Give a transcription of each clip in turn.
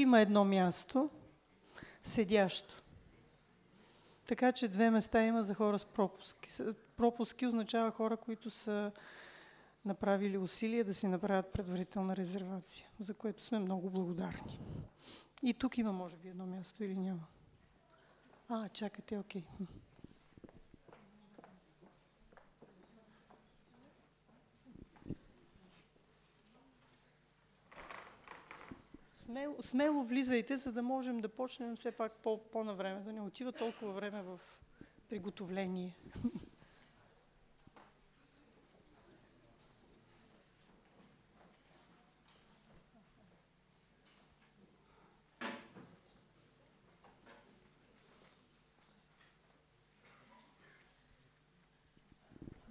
има едно място, седящо. Така че две места има за хора с пропуски. Пропуски означава хора, които са направили усилия да си направят предварителна резервация, за което сме много благодарни. И тук има, може би, едно място или няма. А, чакате, окей. Смело, смело влизайте, за да можем да почнем все пак по, по-навреме, да не отива толкова време в приготовление.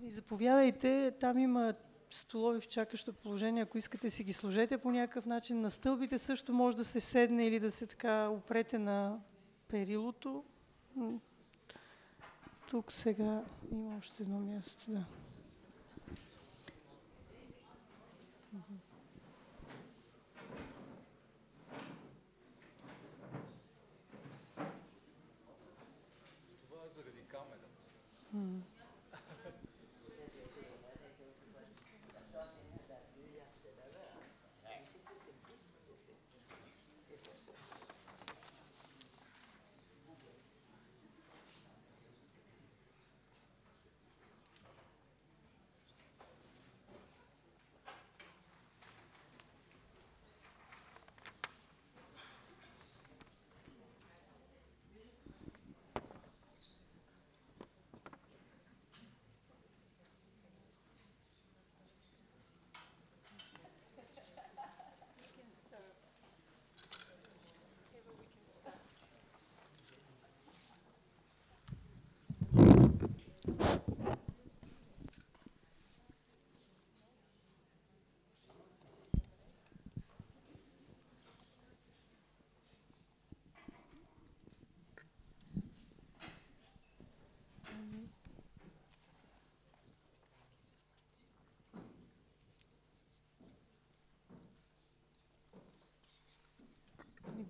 И заповядайте, там има столови в чакащо положение, ако искате си ги сложете по някакъв начин. На стълбите също може да се седне или да се така опрете на перилото. Тук сега има още едно място, да. Това е заради камерата.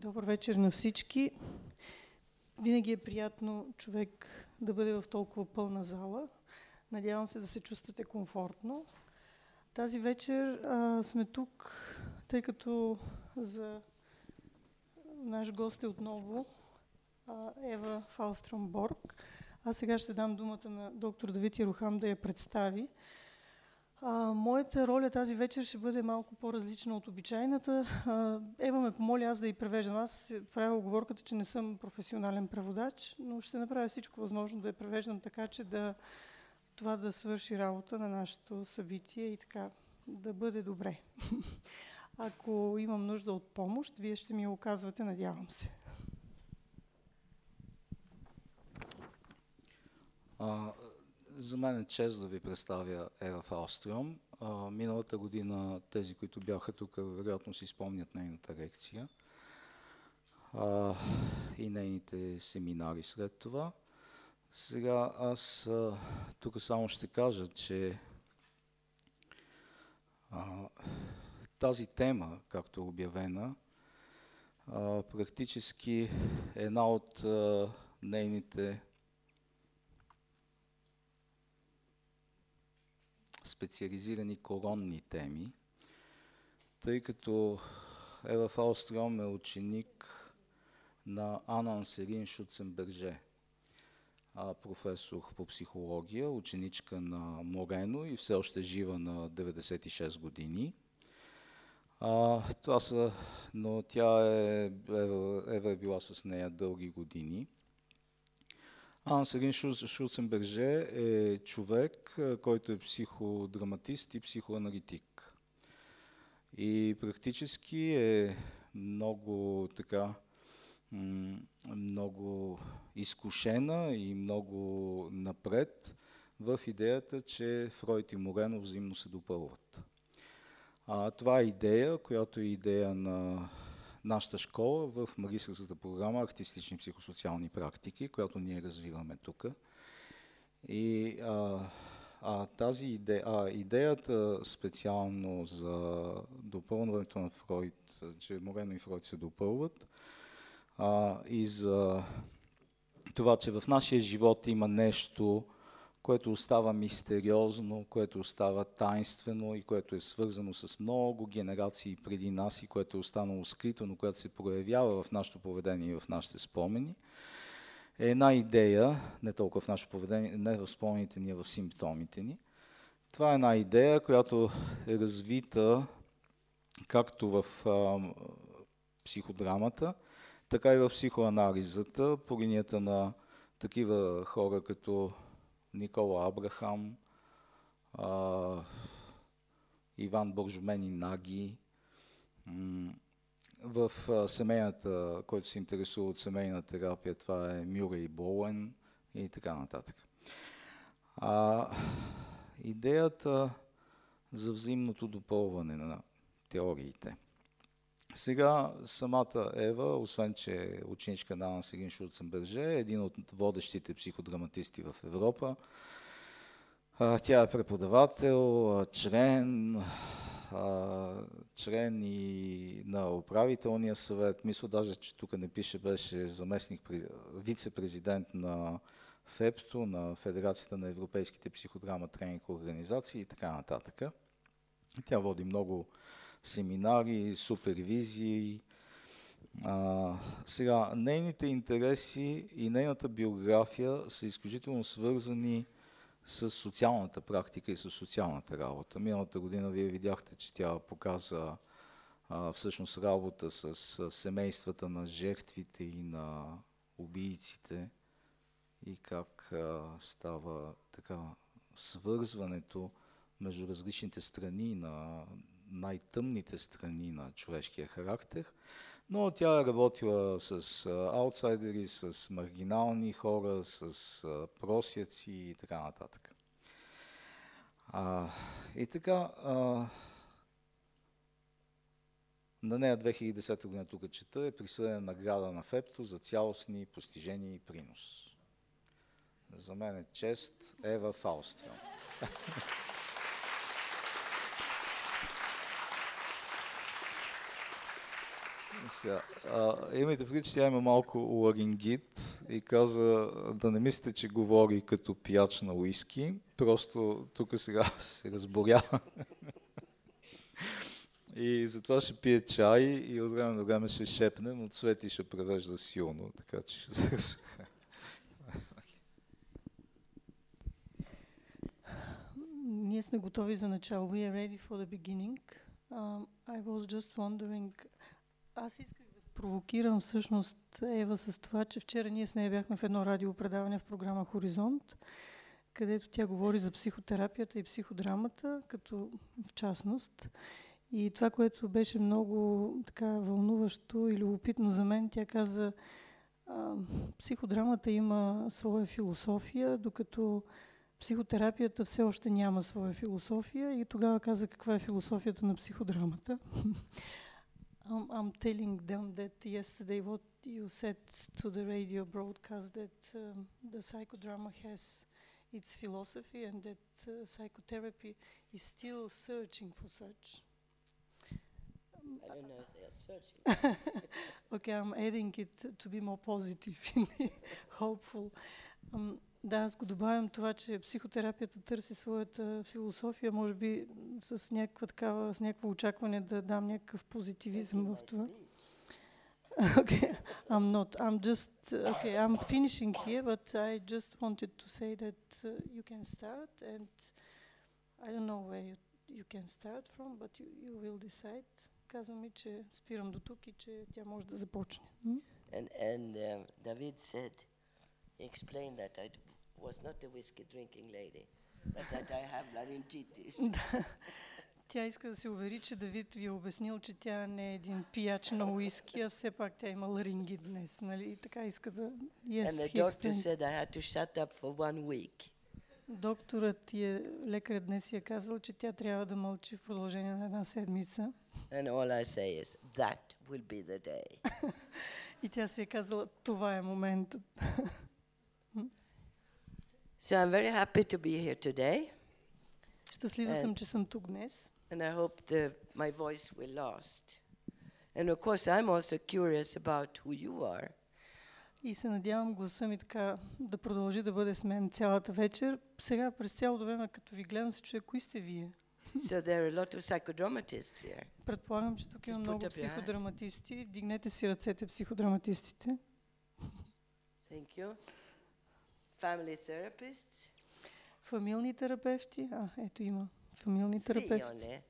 Добър вечер на всички. Винаги е приятно човек да бъде в толкова пълна зала. Надявам се да се чувствате комфортно. Тази вечер а, сме тук, тъй като за наш гост е отново а, Ева Фалстром Борг. Аз сега ще дам думата на доктор Давид Ярухам да я представи. А, моята роля тази вечер ще бъде малко по-различна от обичайната. А, Ева ме помоли аз да й превеждам. Аз правя оговорката, че не съм професионален преводач, но ще направя всичко възможно да я превеждам така, че да това да свърши работа на нашето събитие и така да бъде добре. Ако имам нужда от помощ, вие ще ми я оказвате, надявам се. А, за мен е чест да ви представя Ера Фалстром. А, миналата година тези, които бяха тук, вероятно си спомнят нейната лекция а, и нейните семинари след това. Сега аз а, тук само ще кажа, че а, тази тема, както е обявена, а, практически е една от а, нейните специализирани коронни теми, тъй като Ева Фалстром е ученик на Анан Селин Шуценберже, професор по психология, ученичка на Морено и все още жива на 96 години. А, това са, но тя е, Ева, Ева е била с нея дълги години. Ансерин Шуценберже е човек, който е психодраматист и психоаналитик. И практически е много така много изкушена и много напред в идеята, че Фройд и Морено взаимно се допълват. А, това е идея, която е идея на нашата школа в магистрската програма Артистични психосоциални практики, която ние развиваме тук. И а, а, тази идея, а, идеята специално за допълването на Фройд, че Морено и Фройд се допълват, а, и за това, че в нашия живот има нещо, което остава мистериозно, което остава тайнствено и което е свързано с много генерации преди нас и което е останало скрито, но което се проявява в нашето поведение и в нашите спомени, е една идея, не толкова в нашето поведение, не в спомените ни, а в симптомите ни. Това е една идея, която е развита както в а, психодрамата, така и в психоанализата, по линията на такива хора като Никола Абрахам, а, Иван Бържумен и Наги, в семейната, който се интересува от семейна терапия, това е Мюрей Боуен и така нататък. А, идеята за взаимното допълване на теориите. Сега самата Ева, освен че е ученичка на Анна Сегин Шурценберже, е един от водещите психодраматисти в Европа. Тя е преподавател, член, член и на управителния съвет. Мисля даже, че тук не пише, беше заместник, вице-президент на ФЕПТО, на Федерацията на европейските психодрама тренинг организации и така нататък. Тя води много семинари, супервизии. А, сега, нейните интереси и нейната биография са изключително свързани с социалната практика и с социалната работа. Миналата година вие видяхте, че тя показа а, всъщност работа с, с семействата на жертвите и на убийците и как а, става така свързването между различните страни на най-тъмните страни на човешкия характер, но тя е работила с аутсайдери, с маргинални хора, с просяци и така нататък. А, и така, а, на нея 2010 година тук чета е присъдена награда на ФЕПТО за цялостни постижения и принос. За мен е чест Ева Фаустрион. Сега, а, имайте предвид, че тя има малко ларингит и каза да не мислите, че говори като пияч на уиски. Просто тук сега се разборява. и затова ще пие чай и от време на време ще шепне, но Цвети ще превежда силно, така че ще се Ние сме готови за начало. We are ready for the beginning. Um, I was just wondering, аз исках да провокирам всъщност Ева с това, че вчера ние с нея бяхме в едно радиопредаване в програма Хоризонт, където тя говори за психотерапията и психодрамата, като в частност. И това, което беше много така вълнуващо и любопитно за мен, тя каза, психодрамата има своя философия, докато психотерапията все още няма своя философия и тогава каза каква е философията на психодрамата. Um, I'm telling them that yesterday what you said to the radio broadcast that um, the psychodrama has its philosophy and that uh, psychotherapy is still searching for such. I don't know if they are searching. okay, I'm adding it to be more positive, hopeful. Um, Да, аз го добавям това, че психотерапията търси своята философия, може би с някаква такава, с някакво очакване да дам някакъв позитивизъм в това. Okay, I'm not. I'm just okay. I'm finishing here, but I just wanted to say that uh, you can start, and I don't know where you, you can start from, but you, you will decide. Казвам ми, че спирам до тук и че тя може да започне. And and uh, David said, he explained that I was not a whiskey drinking lady, but that I have laryngitis. Тя иска да се увери, че Давид ви е обяснил, че тя не е един пияч на уиски, а все пак тя има ларингит днес, нали? И така иска да... Yes, And the doctor said I had to shut up for one week. Докторът и е, лекарът днес е казал, че тя трябва да мълчи в продължение на една седмица. And all I say is, that will be the day. и тя си е казала, това е моментът. So I'm very happy to be here today. Щастлива Е. съм, че съм тук днес. and I hope the, my voice will last. And of course, I'm also curious about who you are. И се надявам гласа ми така да продължи да бъде с мен цялата вечер. Сега през цялото време, като ви гледам, се чуя, кои сте вие? so there are a lot of psychodramatists here. Предполагам, че тук има Just put много up your hand. психодраматисти. Дигнете си ръцете, психодраматистите. Thank you. Family therapists. Фамилни терапевти. А, ето има. Фамилни Three терапевти. only.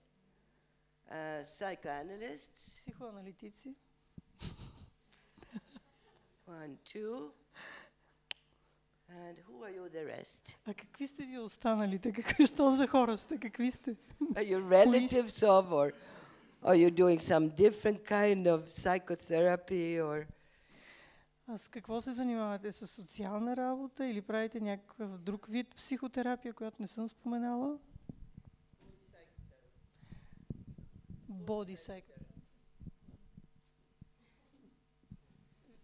Uh, psychoanalysts. Психоаналитици. One, two. And who are you the rest? А какви сте ви останалите? Какви, що за хора сте? Какви сте? Are you relatives of, or are you doing some different kind of psychotherapy, or А с какво се занимавате? С социална работа или правите някакъв друг вид психотерапия, която не съм споменала? Боди.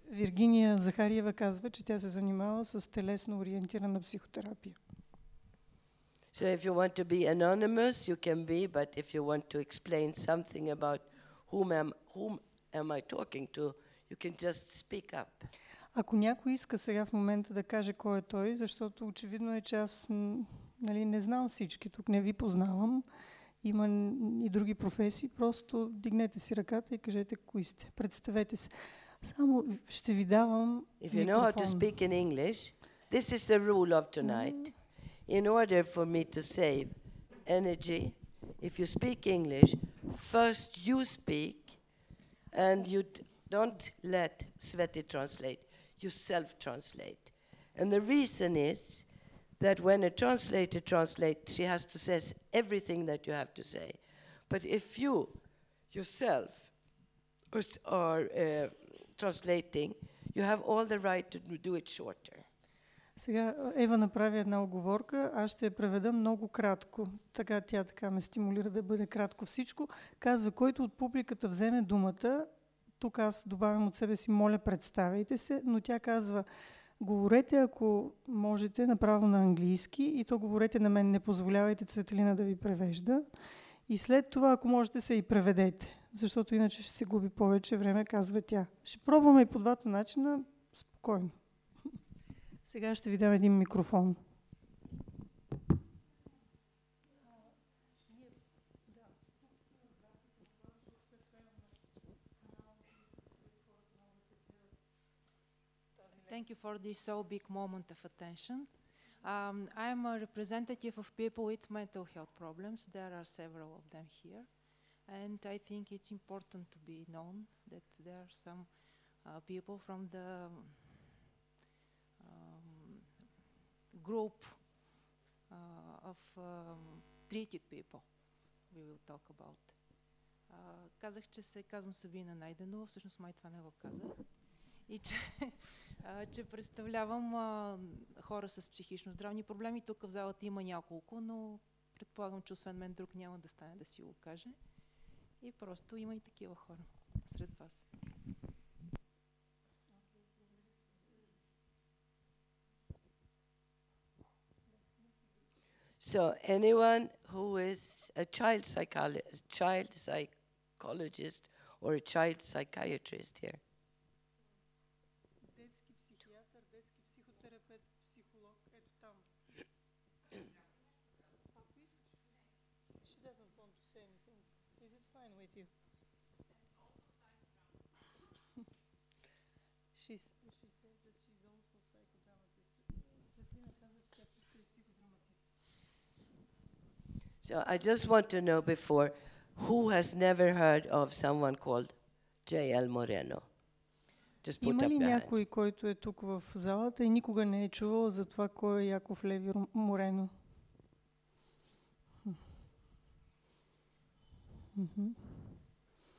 Виргиния Захариева казва, че тя се занимава с телесно ориентирана психотерапия. so? If you want to be anonymous, you can be. But if you want to explain something about whom am whom am I talking to, you can just speak up. Ако някой иска сега в момента да каже кой е той, защото очевидно е, че аз нали, не знам всички, тук не ви познавам, има и други професии, просто дигнете си ръката и кажете кои сте. Представете се. Само ще ви давам If you know how to speak in English, this is the rule of tonight. In order for me to save energy, if you speak English, first you speak and you don't let Sveti translate, you self translate. And the reason is that when a translator translates, she has to say s- everything that you have to say. But if you yourself are, s- are uh, translating, you have all the right to do it shorter. Сега Ева направи една оговорка, аз ще я преведа много кратко. Така тя така ме стимулира да бъде кратко всичко. Казва, който от публиката вземе думата, тук аз добавям от себе си, моля, представяйте се, но тя казва, говорете, ако можете, направо на английски и то говорете на мен, не позволявайте Цветелина да ви превежда. И след това, ако можете, се и преведете, защото иначе ще се губи повече време, казва тя. Ще пробваме и по двата начина, спокойно. Сега ще ви дам един микрофон. Thank you for this so big moment of attention. Um, I am a representative of people with mental health problems. There are several of them here. And I think it's important to be known that there are some uh, people from the um, group uh, of um, treated people we will talk about. Uh, казах, че се казвам Сабина Найденова, всъщност май това не го казах. И че че представлявам хора с психично здравни проблеми. Тук в залата има няколко, но предполагам, че освен мен друг няма да стане да си го каже. И просто има и такива хора сред вас. So anyone who is a child psychologist, child psychologist or a child psychiatrist here. She's, she says that she's also psychodramatist. Светлина казва, че тя също е психодраматист. So I just want to know before who has never heard of someone called J.L. Moreno? Just put Има up ли your hand. някой, който е тук в залата и никога не е чувал за това кой е Яков Леви Ру- Морено? Мгм.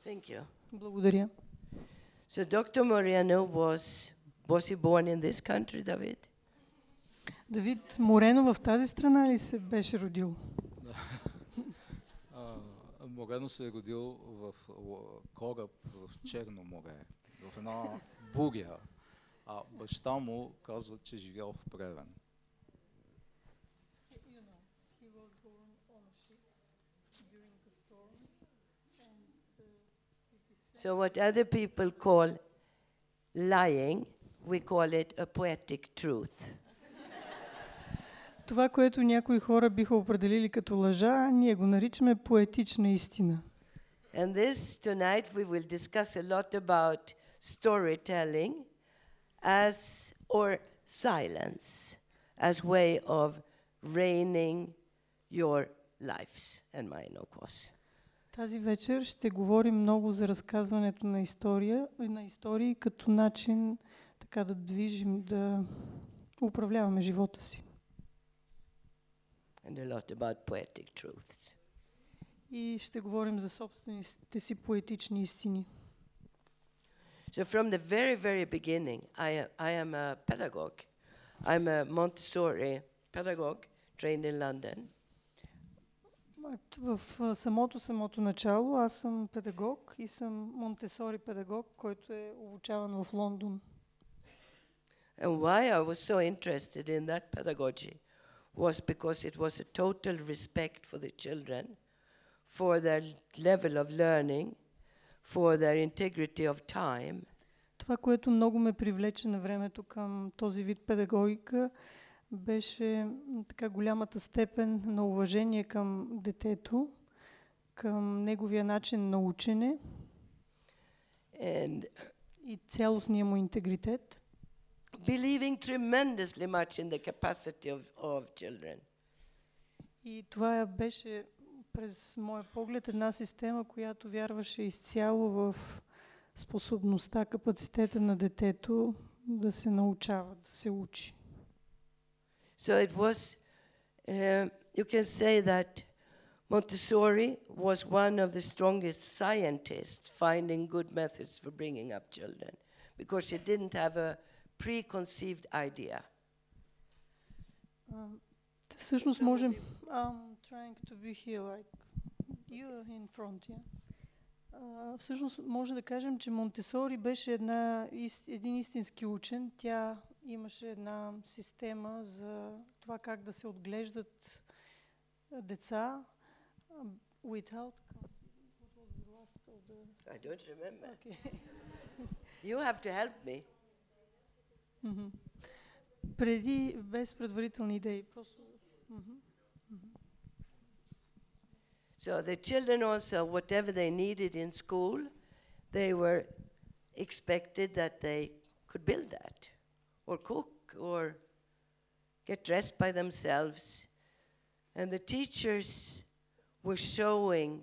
Thank you. Благодаря. So Dr. Moreno was was he born in this country, David? Давид Морено в тази страна ли се беше родил? Морено се е родил в кораб в Черно море, в една буря, а баща му казва, че живял в Плевен. So, what other people call lying, we call it a poetic truth. Това, което някои хора биха определили като лъжа, ние го наричаме поетична истина. And this tonight we will discuss a lot about storytelling as or silence as way of reigning your lives and mine, of course. Тази вечер ще говорим много за разказването на история, на истории като начин така да движим, да управляваме живота си. And a lot about poetic truths. И ще говорим за собствените си поетични истини. So from the very, very beginning, I, I am a pedagogue. I'm a Montessori pedagogue trained in London. В самото самото начало аз съм педагог и съм Монтесори педагог, който е обучаван в Лондон. And why I was so interested in that pedagogy was because it was a total respect for the children, for their level of learning, for their integrity of time, Това, което много ме привлече на времето към този вид педагогика, беше така голямата степен на уважение към детето, към неговия начин на учене and и цялостния му интегритет. believing tremendously much in the capacity of, of children. И това беше през моя поглед една система, която вярваше изцяло в способността, капацитета на детето да се научава, да се учи. So it was, uh, you can say that Montessori was one of the strongest scientists finding good methods for bringing up children because she didn't have a preconceived idea. А, Всъщност можем... I'm trying to be here like you are in front, yeah? А, всъщност може да кажем, че Монтесори беше една, ис- един истински учен. Тя имаше една система за това как да се отглеждат а, деца а, without... What was the last of the... I don't remember. Okay. You have to help me. Мгм. Преди, без предварителни идеи. Просто... Мгм. So the children also, whatever they needed in school, they were expected that they could build that, or cook, or get dressed by themselves. And the teachers were showing,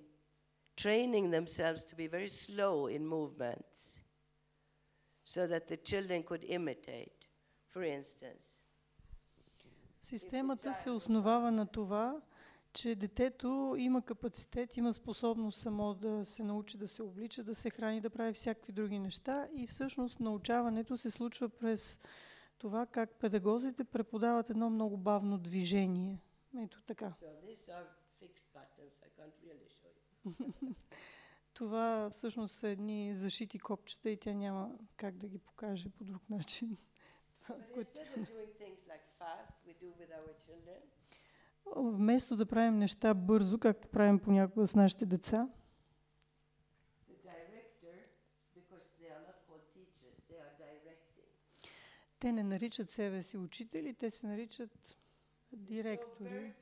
training themselves to be very slow in movements so that the children could imitate. For instance, Системата се основава на това, че детето има капацитет, има способност само да се научи да се облича, да се храни, да прави всякакви други неща и всъщност научаването се случва през това как педагозите преподават едно много бавно движение. Ето така. Това всъщност са едни зашити копчета и тя няма как да ги покаже по друг начин. Вместо да правим неща бързо, както правим понякога с нашите деца, the director, because they are not called teachers, they are directing. Те не наричат себе си учители, те се наричат директори.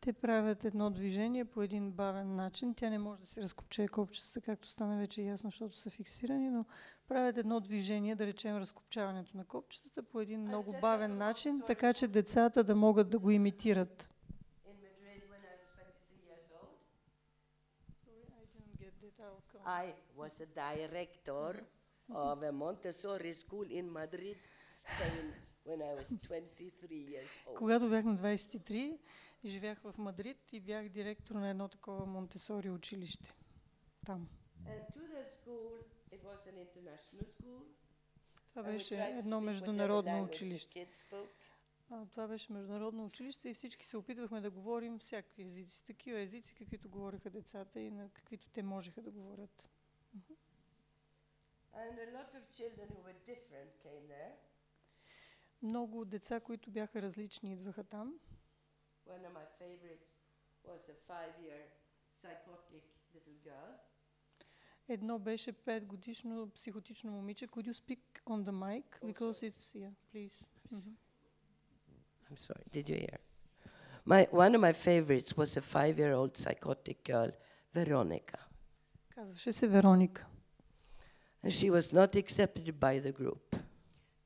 Те правят едно движение по един бавен начин. Тя не може да си разкопчае копчетата, както стана вече ясно, защото са фиксирани, но правят едно движение, да речем разкопчаването на копчетата по един много бавен начин, така че децата да могат да го имитират. In Madrid, when I was 23 years old, I was the director of a Montessori school in Madrid, Spain, when I was 23 years old. Когато бях на 23, живях в Мадрид и бях директор на едно такова Монтесори училище. Там. And to the school, it was an international school. Това беше едно международно училище. Това беше международно училище и всички се опитвахме да говорим всякакви езици. Такива езици, каквито говореха децата и на каквито те можеха да говорят. Много деца, които бяха различни, идваха там. Едно беше 5 годишно психотично момиче. Could you speak on the mic? Because it's, yeah, please. Mhm. I'm sorry, did you hear? My, one of my favorites was a five-year-old psychotic girl, Veronica. Казваше се Вероника. And she was not accepted by the group.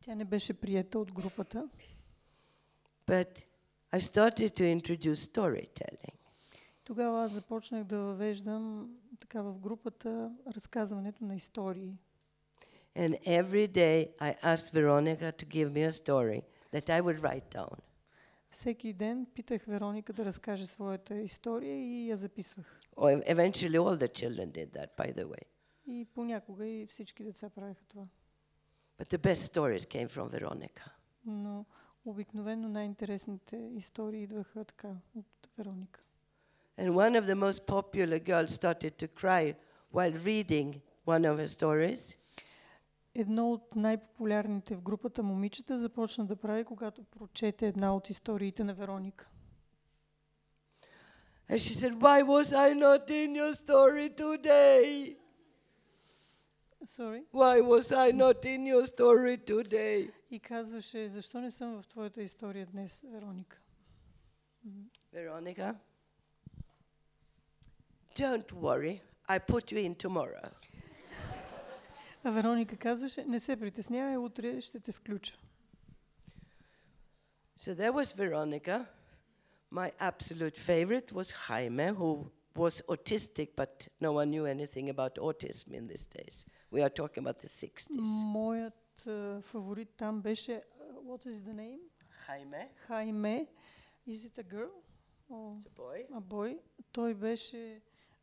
Тя не беше приета от групата. But I started to introduce storytelling. Тогава аз започнах да въвеждам така в групата разказването на истории. And every day I asked Veronica to give me a story that I would write down. Всеки ден питах Вероника да разкаже своята история и я записвах. Or eventually all the children did that, by the way. И понякога и всички деца правиха това. But the best stories came from Veronica. Но обикновено най-интересните истории идваха така от Вероника. And one of the most popular girls started to cry while reading one of her stories. Едно от най-популярните в групата момичета започна да прави, когато прочете една от историите на Вероника. And she said, Why was I not in your story today? Sorry. Why was I not in your story today? И казваше, защо не съм в твоята история днес, Вероника? Veronica, don't worry, I put you in tomorrow. А Вероника казваше, не се притеснявай, утре ще те включа. So there was Veronica. My absolute favorite was Jaime, who was autistic, but no one knew anything about autism in these days. We are talking about the 60s. Моят а, фаворит там беше, а, what is the name? Jaime, Хайме. Is it a girl? Or the boy. a boy? Той беше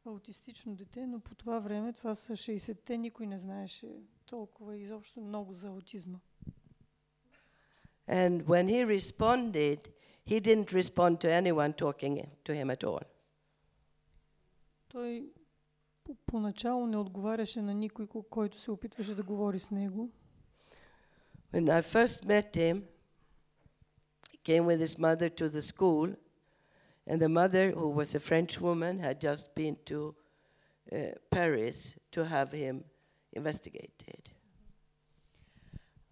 аутистично дете, но по това време, това са 60-те, никой не знаеше толкова изобщо много за аутизма. And when he responded, he didn't respond to anyone talking to him at all. Той по- поначало не отговаряше на никой, ко- който се опитваше да говори с него. When I first met him, he came with his mother to the school, and the mother, who was a French woman, had just been to uh, Paris to have him investigated.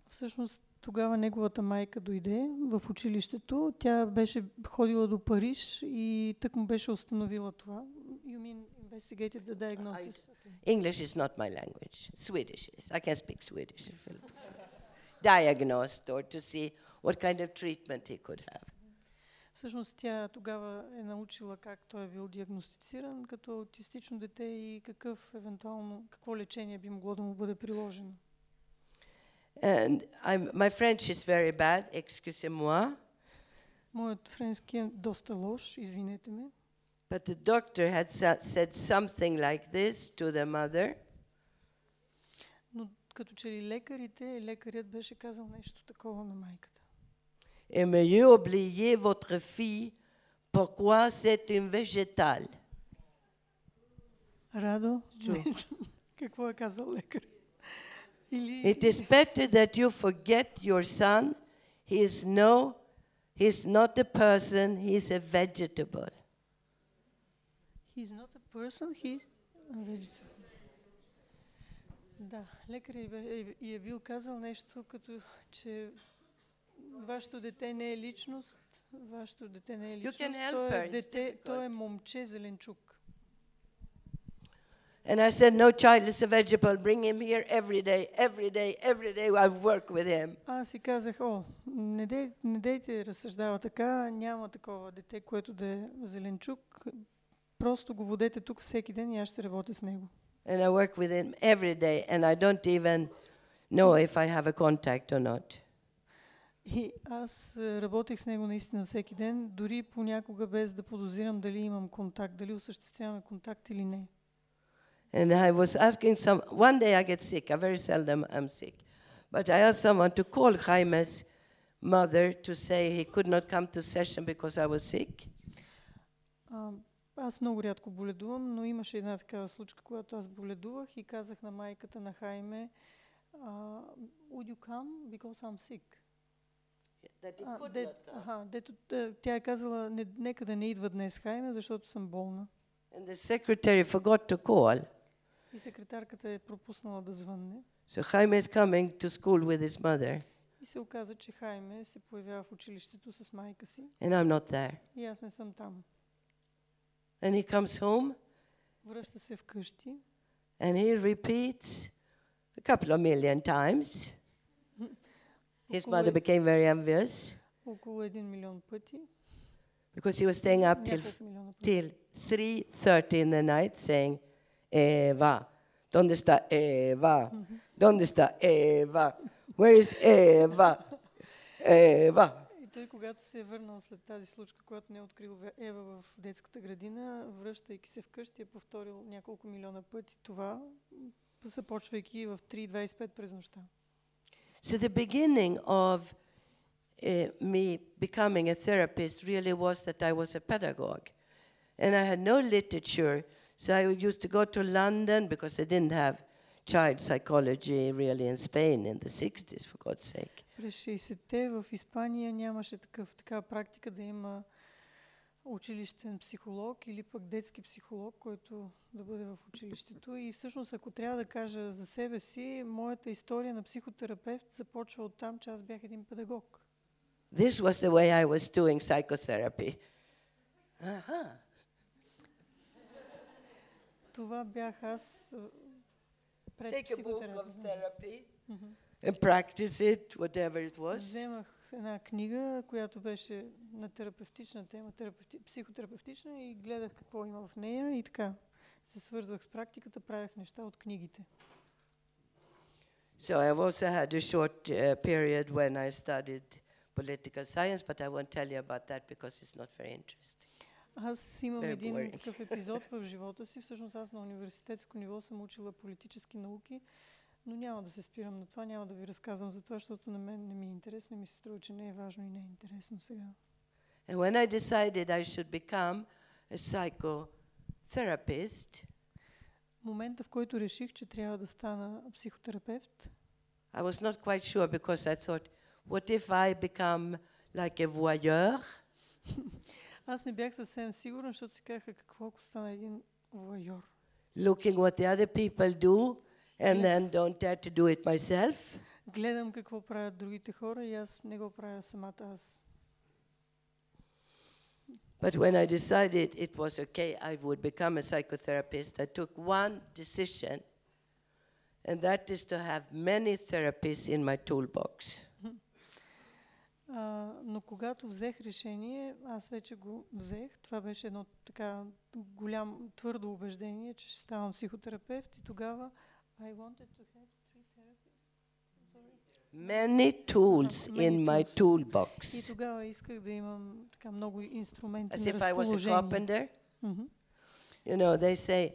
Всъщност тогава неговата майка дойде в училището. Тя беше ходила до Париж и тък му беше установила това. You mean investigated the diagnosis? English is not my language. Swedish is. I can speak Swedish. if you prefer. Diagnosed or to see what kind of treatment he could have. Всъщност тя тогава е научила как той е бил диагностициран като аутистично дете и какъв евентуално, какво лечение би могло да му бъде приложено. And I'm, my French is very bad, excusez-moi, Моят френски е доста лош, извинете ме. but the doctor had sa- said something like this to the mother. Но като че ли лекарите, лекарят беше казал нещо такова на майката. Aimeriez oublier votre fille, pourquoi c'est une végétale? Радо, какво е казал лекар? Или It is better that you forget your son. He is no, he's not a person, he's a vegetable. He's not a person, he a vegetable. Да, лекарът и, бе- и- и е бил казал нещо като, че вашето дете не е личност, вашето дете не е You личност, can help то her, е it's дете, то е difficult. момче зеленчук. And I said, No child is a vegetable. Bring him here every day, every day, every day. I work with him. Аз си казах, о, не, дей, не дейте да разсъждава така, няма такова дете, което да е зеленчук. Просто го водете тук всеки ден и аз ще работя с него. And I work with him every day, and I don't even know if I have a contact or not. И аз е, работех с него наистина всеки ден, дори понякога без да подозирам дали имам контакт, дали осъществяваме контакт или не. And I was asking some, one day I get sick, I very seldom am sick. But I asked someone to call Jaime's mother to say he could not come to session because I was sick. А, аз много рядко боледувам, но имаше една такава случка, когато аз боледувах и казах на майката на Хайме, а, would you come because I'm sick? That he А, could де, not come. аха, дето е, тя е казала, не, нека да не идва днес Хайме, защото съм болна. And the secretary forgot to call. И секретарката е пропуснала да звънне. So Jaime is coming to school with his mother, И се оказа, че Хайме се появява в училището с майка си. and I'm not there. И аз не съм там. And he comes home Връща се вкъщи and he repeats a couple of million times. His mother became very envious около 1 милион пъти. because he was staying up till, till 3.30 in the night saying, Eva, ¿dónde está Eva? ¿Dónde está Eva? Where is Eva? Eva. И той, когато се е върнал след тази случка, когато не е открил Ева в детската градина, връщайки се вкъщи, е повторил няколко милиона пъти това, започвайки в 3.25 през нощта. So the beginning of uh, me becoming a therapist really was that I was a pedagogue. And I had no literature, so I used to go to London because they didn't have child psychology really in Spain in the 60s, for God's sake. През 60-те в Испания нямаше такъв, такава практика да има училищен психолог или пък детски психолог, който да бъде в училището. И всъщност, ако трябва да кажа за себе си, моята история на психотерапевт започва от там, че аз бях един педагог. This was the way I was doing psychotherapy. Това бях аз пред Take a book of therapy and practice it, whatever it was. Вземах една книга, която беше на терапевтична тема, терапевти, психотерапевтична и гледах какво има в нея и така се свързвах с практиката, правях неща от книгите. So I've also had a short uh, period when I studied political science, but I won't tell you about that because it's not very interesting. Аз имам Very един boring. такъв епизод в живота си. Всъщност аз на университетско ниво съм учила политически науки, но няма да се спирам на това, няма да ви разказвам за това, защото на мен не ми е интересно и ми се струва, че не е важно и не е интересно сега. And when I decided I should become a psychotherapist, Момента, в който реших, че трябва да стана психотерапевт, I was not quite sure because I thought, what if I become like a voyeur? аз не бях съвсем сигурна, защото си казаха какво ако стана един воайор. Looking what the other people do and Yeah. then don't dare to do it myself. Гледам какво правят другите хора и аз не го правя самата аз. But when I decided it was okay, I would become a psychotherapist, I took one decision, and that is to have many therapists in my toolbox. А, но когато взех решение, аз вече го взех. Това беше едно така голям, твърдо убеждение, че ще ставам психотерапевт и тогава I wanted to have three therapists. Sorry. Many tools many in my tools. И toolbox. тогава исках да имам така много инструменти As на if I was a разположение. carpenter. Мгм. You know, they say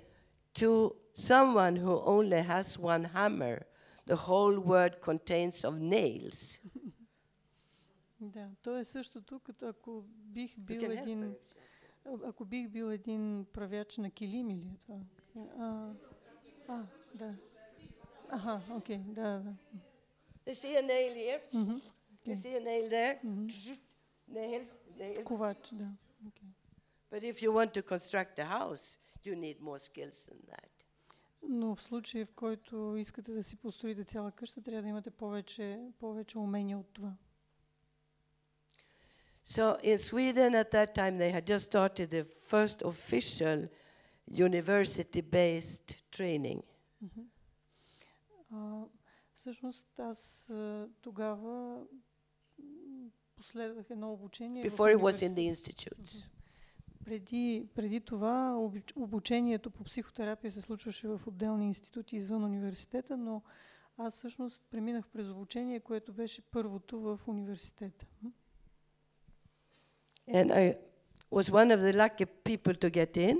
to someone who only has one hammer, the whole word contains of nails. Да, то е същото, като ако бих You бил can help един, her. а- ако бих бил един правяч на килими ли е това? А, а да. Аха, окей, да, да. You see a nail here? Мгм. You Okay. see a nail there? Мгм. Nails, nails. Ковач, да. окей. But if you want to construct a house, you need more skills than that. Но в случая, в който искате да си построите цяла къща, трябва да имате повече, повече умения от това. So in Sweden at that time, they had just started the first official university-based training. А, всъщност аз тогава последвах едно обучение. Before it was in the institutes. Преди, преди това обучението по психотерапия се случваше в отделни институти извън университета, но аз всъщност преминах през обучение, което беше първото в университета. And I was one of the lucky people to get in.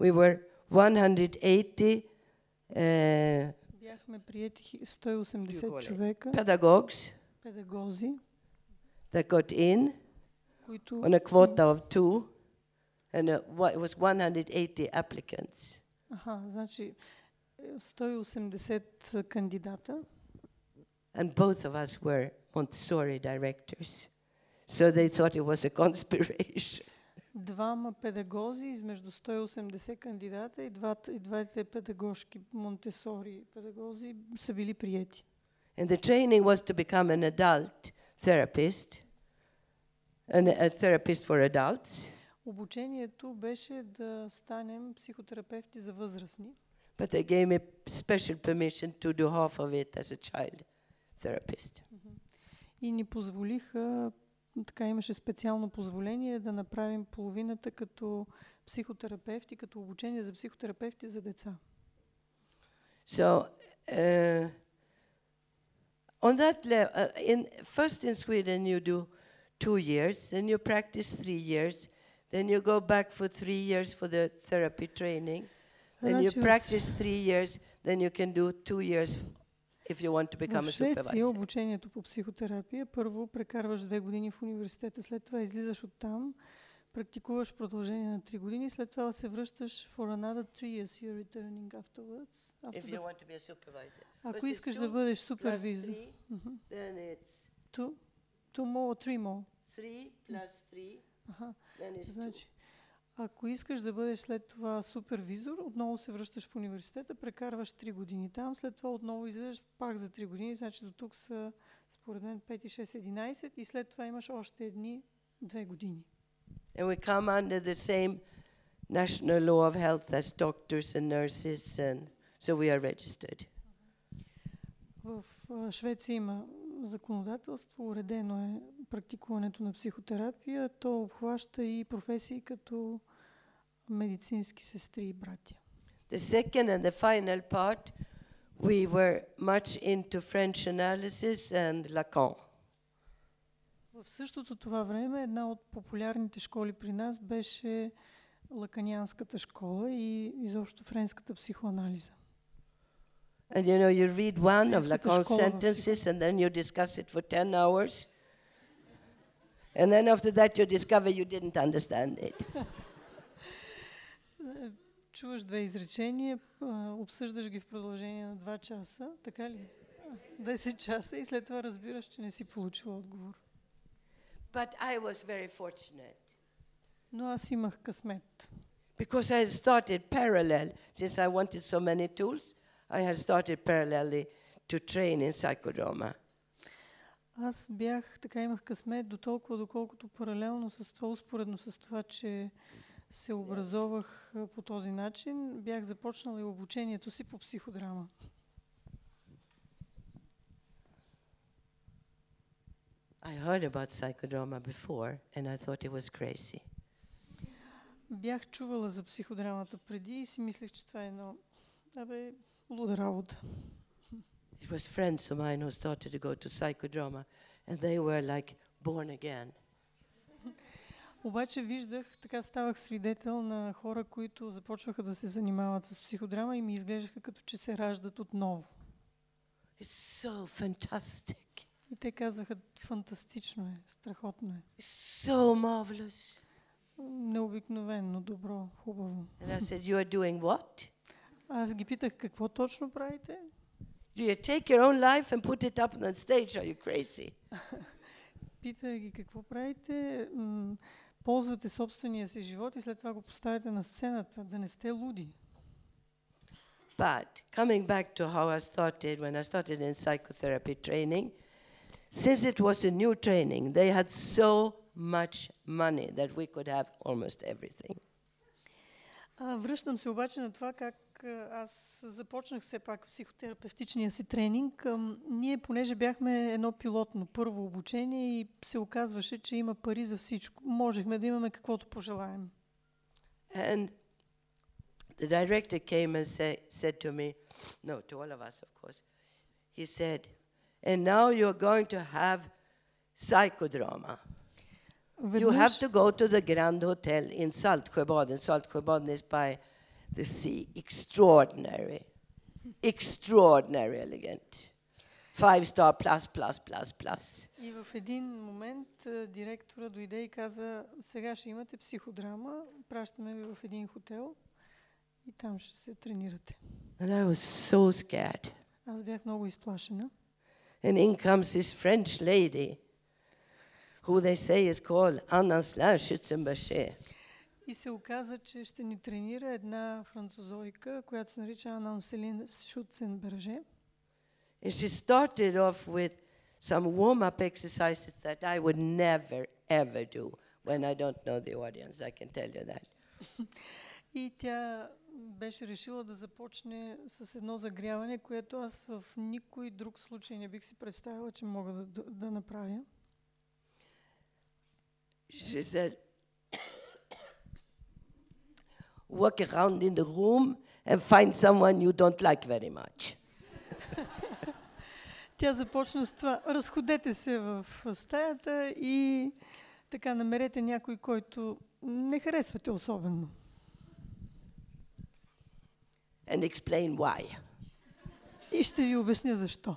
We were 180 uh, Бяхме приети хи- You 180 call it? човека, pedagogues педагози, that got in които on a quota of two, and uh, wha- it was 180 applicants. Аха, значи е, 180 кандидата And both of us were Montessori directors. So they thought it was a conspiration. Двама педагози измежду 180 кандидата и двата, и двете педагожки Монтесори педагози са били приети. And the training was to become an adult therapist, an, a therapist for adults. Обучението беше да станем психотерапевти за възрастни, But they gave me special permission to do half of it as a child therapist. и ни позволиха, така имаше специално позволение да направим половината като психотерапевти, като обучение за психотерапевти за деца. So, uh, on that level, uh, in, first in Sweden you do two years, then you practice three years, then you go back for three years for the therapy training, then you Значи practice three years, then you can do two years if you want to become В a Швеция supervisor. обучението по психотерапия, първо прекарваш две години в университета, след това излизаш от там, практикуваш продължение на три години, след това се връщаш for another three years, you're returning afterwards. After If the- you want to be a supervisor. Ако искаш да бъдеш супервизор, three, then it's two, two more, three more. three plus three, Аха. then it's two. Ако искаш да бъдеш след това супервизор, отново се връщаш в университета, прекарваш 3 години там, след това отново излизаш пак за 3 години, значи до тук са според мен 5 и 6, 11 и след това имаш още едни 2 години. And we come under the same national law of health as doctors and nurses, and so we are registered. В Швеция има законодателство, уредено е практикуването на психотерапия, то обхваща и професии като медицински сестри и братя. The second and the final part, we were much into French analysis and Lacan. В същото това време една от популярните школи при нас беше лаканианската школа и изобщо френската психоанализа. And you know, you read one of Френската Lacan's школа в sentences and then you discuss it for 10 hours. And then after that, you discover you didn't understand it. Чуваш две изречения, а, обсъждаш ги в продължение на 2 часа, така ли? А, 10 часа и след това разбираш, че не си получил отговор. But I was very fortunate Но аз имах късмет. because I had started parallel, since I wanted so many tools, I had started parallelly to train in psychodrama. Аз бях, така имах късмет до толкова, доколкото паралелно с това, успоредно с това, че се образовах по този начин, бях започнала и обучението си по психодрама. I heard about psychodrama before and I thought it was crazy. Бях чувала за психодрамата преди и си мислех, че това е едно, абе, луда работа. It was friends of mine who started to go to psychodrama and they were like born again. Обаче виждах, така ставах свидетел на хора, които започваха да се занимават с психодрама и ми изглеждаха като че се раждат отново. It's so fantastic. И те казваха, фантастично е, страхотно е, It's so marvelous. необикновенно, добро, хубаво. And I said, You are doing what? Аз ги питах, какво точно правите? Do you take your own life and put it up on stage? Are you crazy? Питах ги, какво правите? М- ползвате собствения си живот и след това го поставяте на сцената, да не сте луди. But coming back to how I started, when I started in psychotherapy training, since it was a new training, they had so much money that we could have almost everything. Връщам се обаче на това как аз започнах все пак психотерапевтичния си тренинг. Ние, понеже бяхме едно пилотно първо обучение и се оказваше, че има пари за всичко. Можехме да имаме каквото пожелаем. And the director came and say, said to me, no, to all of us, of course, he said, and now you're going to have psychodrama. You have Веднъж, to go to the Grand Hotel in Saltsjöbaden. Saltsjöbaden is by the sea. Extraordinary. Extraordinary elegant. Five star plus, plus, plus, plus. и в един момент а, директора дойде и каза, сега ще имате психодрама, пращаме ви в един хотел и там ще се тренирате. And I was so scared. Аз бях много изплашена. And in comes this French lady, who they say is called Anna Schützenbacher. И се оказа, че ще ни тренира една французойка, която се нарича Ананселин Шуценберже. And she started off with some warm up exercises that I would never, ever do when I don't know the audience. I can tell you that. И тя беше решила да започне с едно загряване, което аз в никой друг случай не бих си представила, че мога да, да, да направя. She said, Walk around in the room and find someone you don't like very much. Тя започна с това. Разходете се в стаята и така намерете някой, който не харесвате особено. And explain why. И ще ви обясня защо.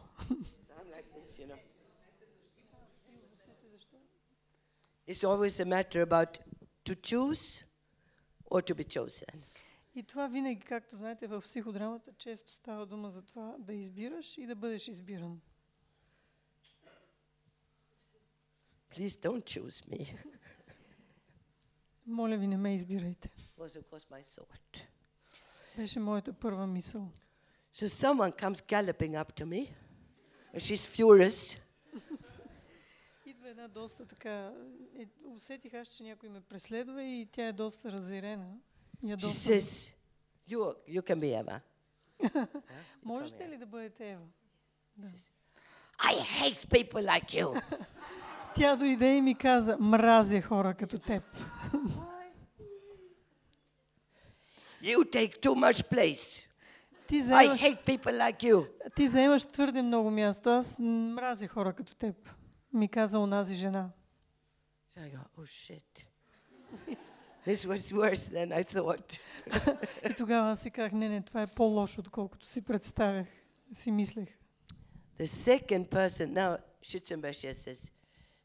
It's always a matter about to choose or to be chosen. И това винаги, както знаете, в психодрамата често става дума за това да избираш и да бъдеш избиран. Please don't choose me. Моля ви, не ме избирайте. was of course my thought. Беше моята първа мисъл. So someone comes galloping up to me, and she's furious. Една доста така... Е, усетих аз, че някой ме преследва и тя е доста разярена. She Ядосана. says, "You, you can be Eva." Можете ли да бъдете Ева? I hate people like you. Тя дойде и ми каза, мразя хора като теб. you take too much place. Ти I заемаш, hate people like you. ти заемаш твърде много място. Аз мразя хора като теб. Ми каза онази жена. So I go, oh shit. this was worse than I thought. И тогава си казах, не, не, това е по-лошо, отколкото си представях, си мислех. The second person, now Schützenbacher says,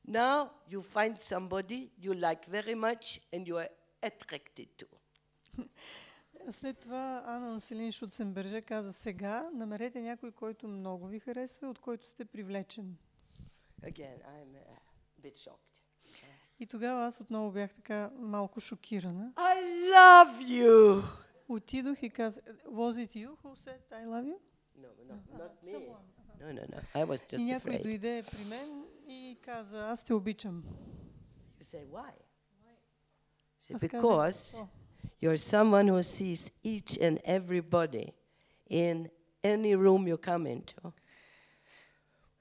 now you find somebody you like very much and you are attracted to. След това Ана Населин Шуценберже каза, сега намерете някой, който много ви харесва от който сте привлечен. Again, I'm uh, a bit shocked. И тогава аз отново бях така малко шокирана. I love you. Отидох и казах, was it you who said I love you? No, no, not me. Someone. No, no, no. I was И just някой afraid. дойде при мен и каза, аз те обичам. You say, why? Say, Аз казах, because «О, you're someone who sees each and everybody in any room you come into.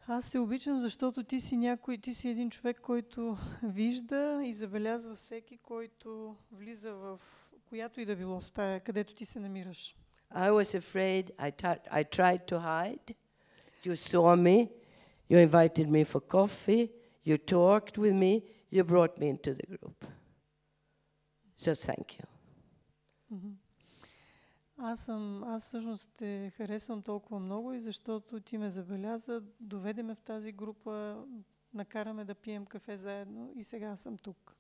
Аз те обичам, защото ти си някой, ти си един човек, който вижда и забелязва всеки, който влиза в която и да било стая, където ти се намираш. I was afraid. I, I tried to hide. You saw me. You invited me for coffee. You talked with me. You brought me into the group. So thank you. Аз съм, аз всъщност те харесвам толкова много и защото ти ме забеляза, доведе ме в тази група, накараме да пием кафе заедно и сега съм тук.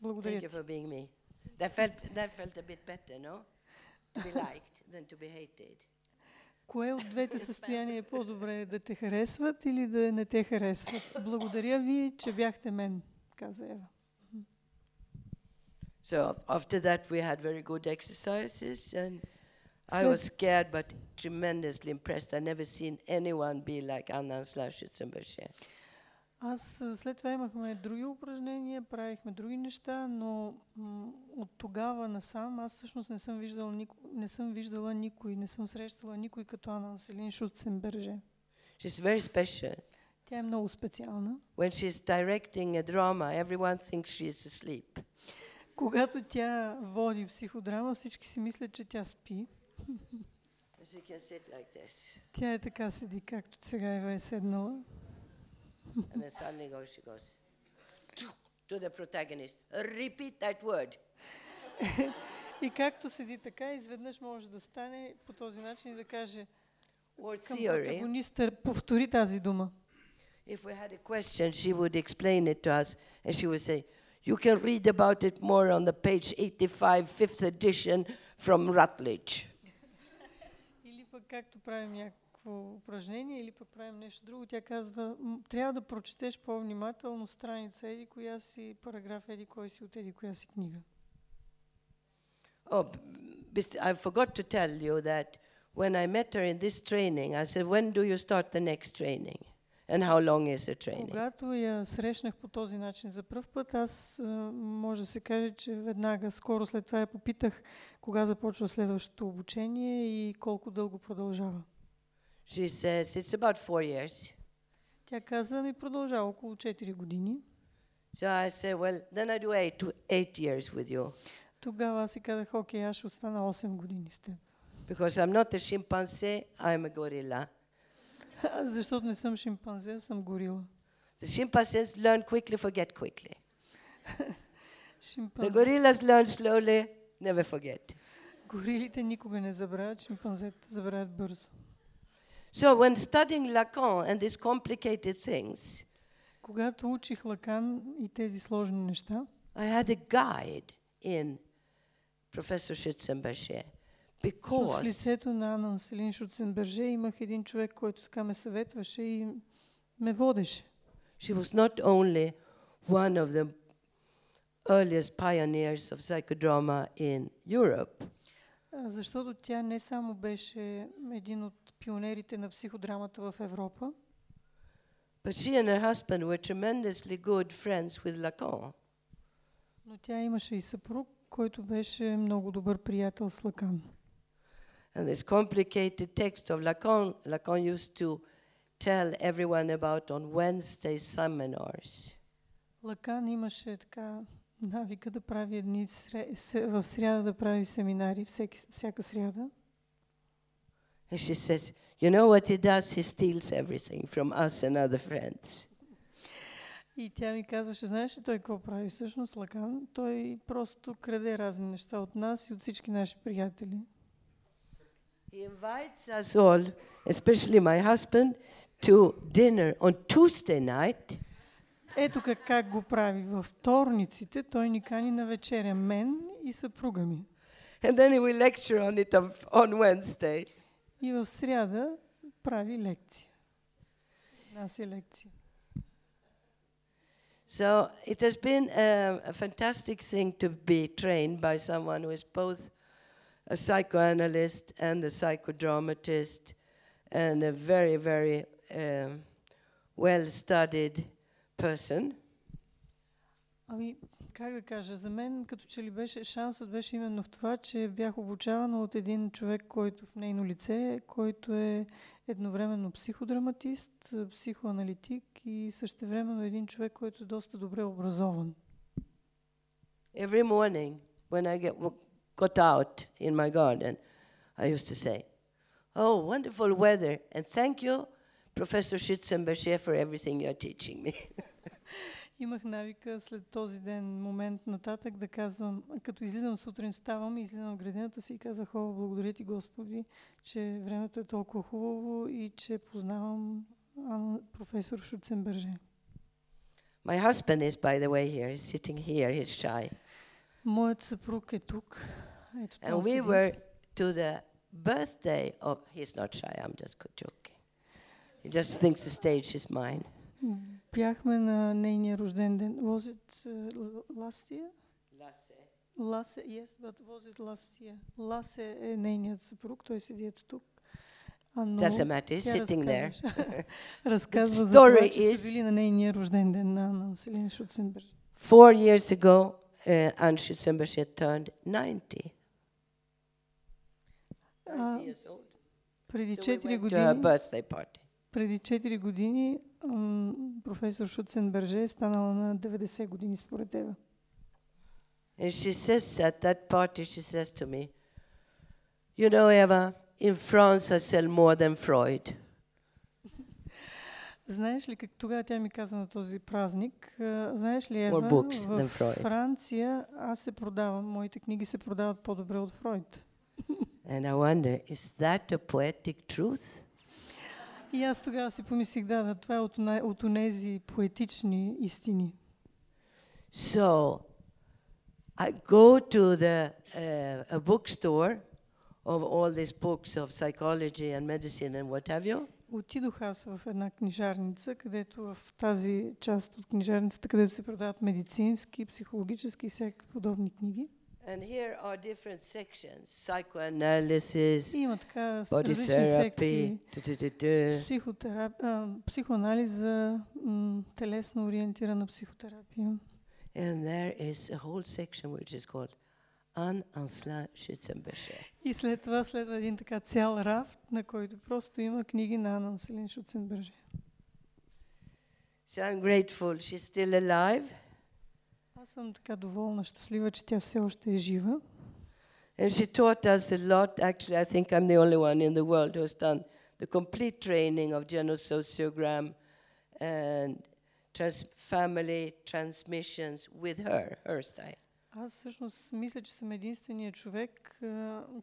Благодаря Thank you for being me. That felt, that felt a bit better, no? To be liked than to be hated. Кое от двете състояния е по-добре? Да те харесват или да не те харесват? Благодаря ви, че бяхте мен, каза Ева. So after that, we had very good exercises, and I След- was scared but tremendously impressed. I never seen anyone be like Anna Schützenbacher. Аз а, след това имахме други упражнения, правихме други неща, но м- от тогава насам аз всъщност не съм, виждала нико, не съм виждала никой, не съм срещала никой като Ана Населин Шуценберже. She's very special. Тя е много специална. When she's directing a drama, everyone thinks she is asleep. Когато тя води психодрама, всички си мислят, че тя спи. She can sit like this, Тя е така седи, както сега Ева е седнала. and then suddenly goes, she goes to the protagonist. Repeat that word. И както седи така, изведнъж може да стане по този начин и да каже Or към theory. протагониста, повтори тази дума. If we had a question, she would explain it to us, and she would say, "You can read about it more on the page 85, fifth edition from Rutledge." Както правим някакво упражнение или пък правим нещо друго, тя казва, «М, трябва да прочетеш по-внимателно страница еди коя си, параграф еди кой си от еди коя си книга. Oh, I forgot to tell you that when I met her in this training, I said, When do you start the next training? And how long is the training? Когато я срещнах по този начин за пръв път, аз може да се каже, че веднага, скоро след това я попитах кога започва следващото обучение и колко дълго продължава. She says, It's about four years. Тя каза ми продължава около 4 години. So I said, Well, then I do eight, eight years with you. Тогава аз си казах, окей, аз ще остана 8 години с теб. Because I'm not a chimpanzee, I'm a gorilla. Защото не съм шимпанзе, а съм горила. The chimpanzees learn quickly, forget quickly. The Шимпанзе. gorillas learn slowly, never forget. Горилите никога не забравят, шимпанзете забравят бързо. So when studying Lacan and these complicated things, Когато учих Лакан и тези сложни неща, I had a guide in Professor Schützenbecher Because лицето на Анан Селин Шуценберже имах един човек, който така ме съветваше и ме водеше. she was not only one of the earliest pioneers of psychodrama in Europe, Защото тя не само беше един от пионерите на психодрамата в Европа, but she and her husband were tremendously good friends with Lacan. но тя имаше и съпруг, който беше много добър приятел с Лакан. And this complicated text of Lacan, Lacan used to tell everyone about on Wednesday seminars. Лакан имаше така навика да прави едни сре- се- в сряда да прави семинари, всеки, всяка сряда. And she says, You know what he does? He steals everything from us and other friends. И тя ми казваше, знаеш ли той какво прави всъщност Лакан? Той просто краде разни неща от нас и от всички наши приятели. He invites us all, especially my husband, to dinner on Tuesday night. Ето как, как го прави. Във вторниците той ни кани на вечеря, мен и съпруга ми. And then he will lecture on it on, on Wednesday. И в сряда прави лекция. Изнася лекция. So it has been a, a fantastic thing to be trained by someone who is both a psychoanalyst and a psychodramatist and a very, very um, well studied person. Ами, как да кажа, за мен като че ли беше, шансът беше именно в това, че бях обучавана от един човек, който в нейно лице, който е едновременно психодраматист, психоаналитик и същевременно един човек, който е доста добре образован. Every morning when I get, w- got out in my garden, I used to say, Oh, wonderful weather, and thank you, Professor Schützenbecher, for everything you're teaching me. Имах навика след този ден, момент нататък да казвам, като излизам сутрин, ставам и излизам в градината си и казах, о, благодаря ти Господи, че времето е толкова хубаво и че познавам а, професор Шуценберже. My husband is, by the way, here. He's sitting here. He's shy. Моят съпруг е тук. Ето там And we седи. were to the birthday of. He's not shy. I'm just joking. He just thinks the stage is mine. Бяхме на нейния рожден ден. Was it uh, l- last year? Ласе, yes, but was it last year? Ласе е нейният съпруг, той седи ето тук. А, но Doesn't matter. He's тя sitting there. разказваше- разказва за story това, че is- са били на нейния рожден ден на Населин Шуценберг. Four years ago, uh, Anne Schützenbecher turned 90. А, 90 years old. преди So we 4 went to her години, преди 4 години професор Шуценберже е станала на 90 години според Ева. And she says at that party, she says to me, You know, Eva, in France I sell more than Freud. Знаеш ли как тогава тя ми каза на този празник, знаеш ли Ева, в. Франция аз се продавам, моите книги се продават по-добре от Фройд. And I wonder, is that a poetic truth? И аз тогава си помислих, да, да, това е от, оне- от онези поетични истини. So I go to the uh, a bookstore of all these books of psychology and medicine and what have you. Отидох аз в една книжарница, където в тази част от книжарницата, където се продават медицински, психологически и всякакви подобни книги. And here are different sections psychoanalysis, И има така body различни therapy, секции. du-du-du-du. Психотерап... а, психоанализа, м, телесно ориентирана психотерапия. and there is a whole section which is called An Ansla Schützenbecher. И след това следва един така цял рафт, на който просто има книги на Анан Селин Шуценберже. So I'm grateful she's still alive. Аз съм така доволна, щастлива, че тя все още е жива. And she taught us a lot. Actually, I think I'm the only one in the world who has done the complete training of genosociogram and trans- family transmissions with her, her style. Аз всъщност мисля, че съм единственият човек,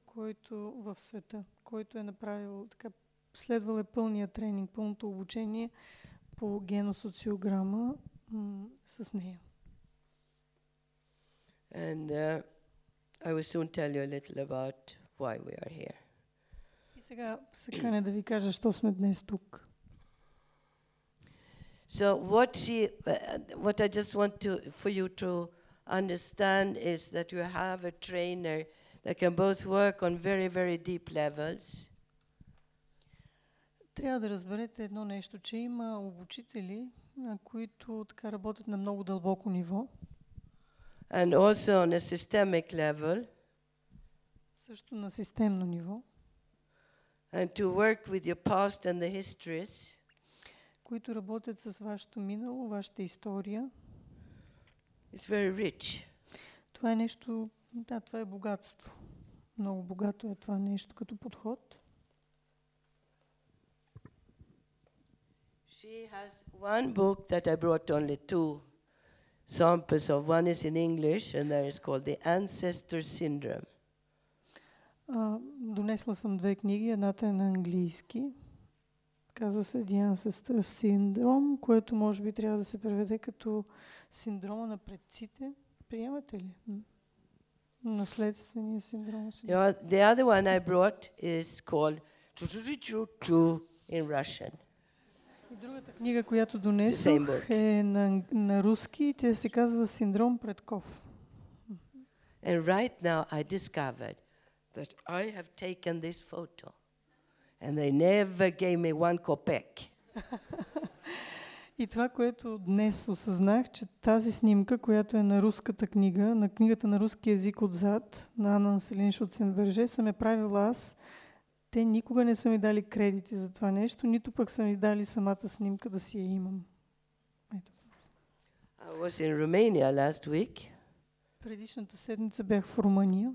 който в света, който е направил така, следвал е пълния тренинг, пълното обучение по геносоциограма с нея. And uh, I will soon tell you a little about why we are here. И сега се каня да ви кажа, що сме днес тук. So what she, uh, what I just want to for you to understand is that you have a trainer that can both work on very very deep levels, Трябва да разберете едно нещо, че има обучители, а, които така работят на много дълбоко ниво, and also on a systemic level, също на системно ниво, and to work with your past and the histories. които работят с вашето минало, вашата история. It's very rich. Това е нещо, да, това е богатство. Много богато е това нещо като подход. She has one book that I brought only two samples of. One is in English, and that is called The Ancestor Syndrome. А, донесла съм две книги, едната е на английски. Казва се The Ancestor Syndrome, което може би трябва да се преведе като синдрома на предците. Приемате ли? М. Наследствения синдром. You know, the other one I brought is called Chu in Russian. Другата книга, която донесох, е на, на руски и тя се казва Синдром предков. And right now I discovered that I have taken this photo and they never gave me one kopeck. И това, което днес осъзнах, че тази снимка, която е на руската книга, на книгата на руски язик отзад, на Анна Селин Шуценберже, съм е правила аз. Те никога не са ми дали кредити за това нещо, нито пък са ми дали самата снимка да си я имам. Ето. I was in Romania last week Предишната седмица бях в Румъния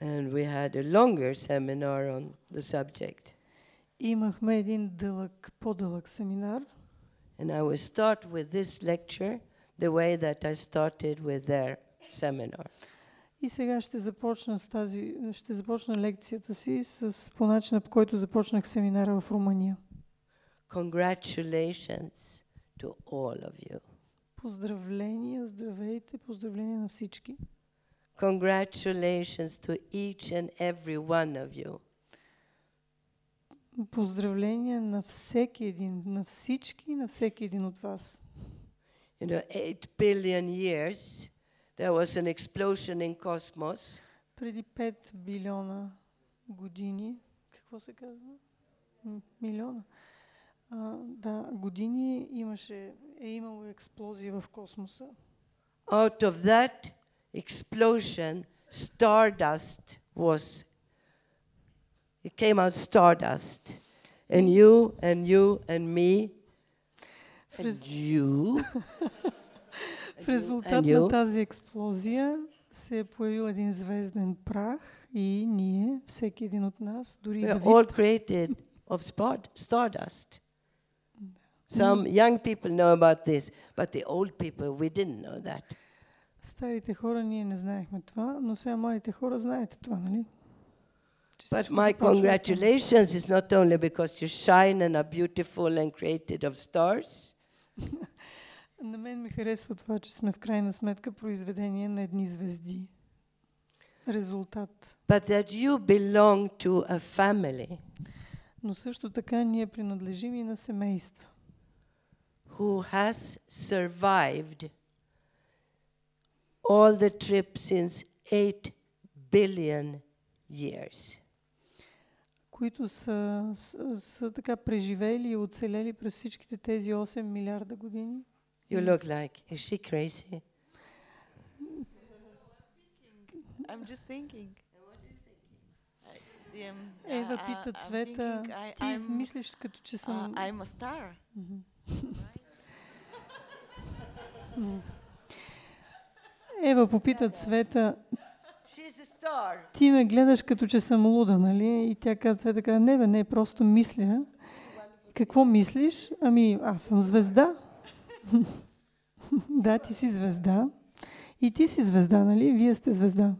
and we had a longer seminar on the subject. и имахме един дълъг, по-дълъг семинар. And I will start with this lecture the way that I started with their seminar. И сега ще започна с тази, ще започна лекцията си с, по начина, по който започнах семинара в Румъния. Congratulations to all of you. Поздравления, здравейте, поздравления на всички. Congratulations to each and every one of you. Поздравления на всеки един, на всички, на всеки един от вас. You know, 8 billion years, there was an explosion in cosmos. Преди 5 билиона години, какво се казва? М, Милиона. А, да, години имаше, е имало експлозия в космоса. Out of that explosion, stardust was, it came out stardust. And you, and you, and me, В, and рез, you, в резултат you. на тази експлозия се е появил един звезден прах и ние, всеки един от нас, дори и we are Давид, all created of spar- stardust. Some young people know about this, but the old people, we didn't know that. старите хора, ние не знаехме това, но сега младите хора знаете това, нали? Че But всичко my започва от там. congratulations is not only because you shine and are beautiful and created of stars, На мен ми харесва това, че сме в крайна сметка произведение на едни звезди. резултат. but that you belong to a family Но също така ние принадлежим и на семейства, who has survived all the trips since 8 billion years. които са, са, са така преживели и оцелели през всичките тези 8 милиарда години. You look like, is she crazy? I'm just thinking. Um, Ева uh, пита Цвета, I- ти I'm, мислиш като че uh, съм... I'm a star. Ева попита Цвета, She's a star. ти ме гледаш като че съм луда, нали? И тя каза, Цвета не бе, не, просто мисля. Какво мислиш? Ами, аз съм звезда. да, ти си звезда. И ти си звезда, нали? Вие сте звезда.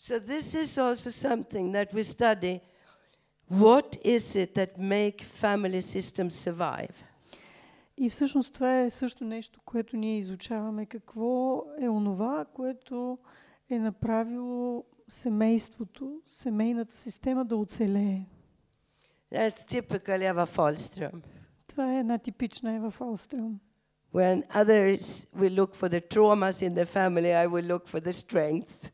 So this is also something that we study. What is it that make family systems survive? И всъщност това е също нещо, което ние изучаваме. Какво е онова, което е направило семейството, семейната система да оцелее. That's typical Eva Falström. Това е една типична Ева Фалстрем. When others will look for the traumas in the family, I will look for the strengths.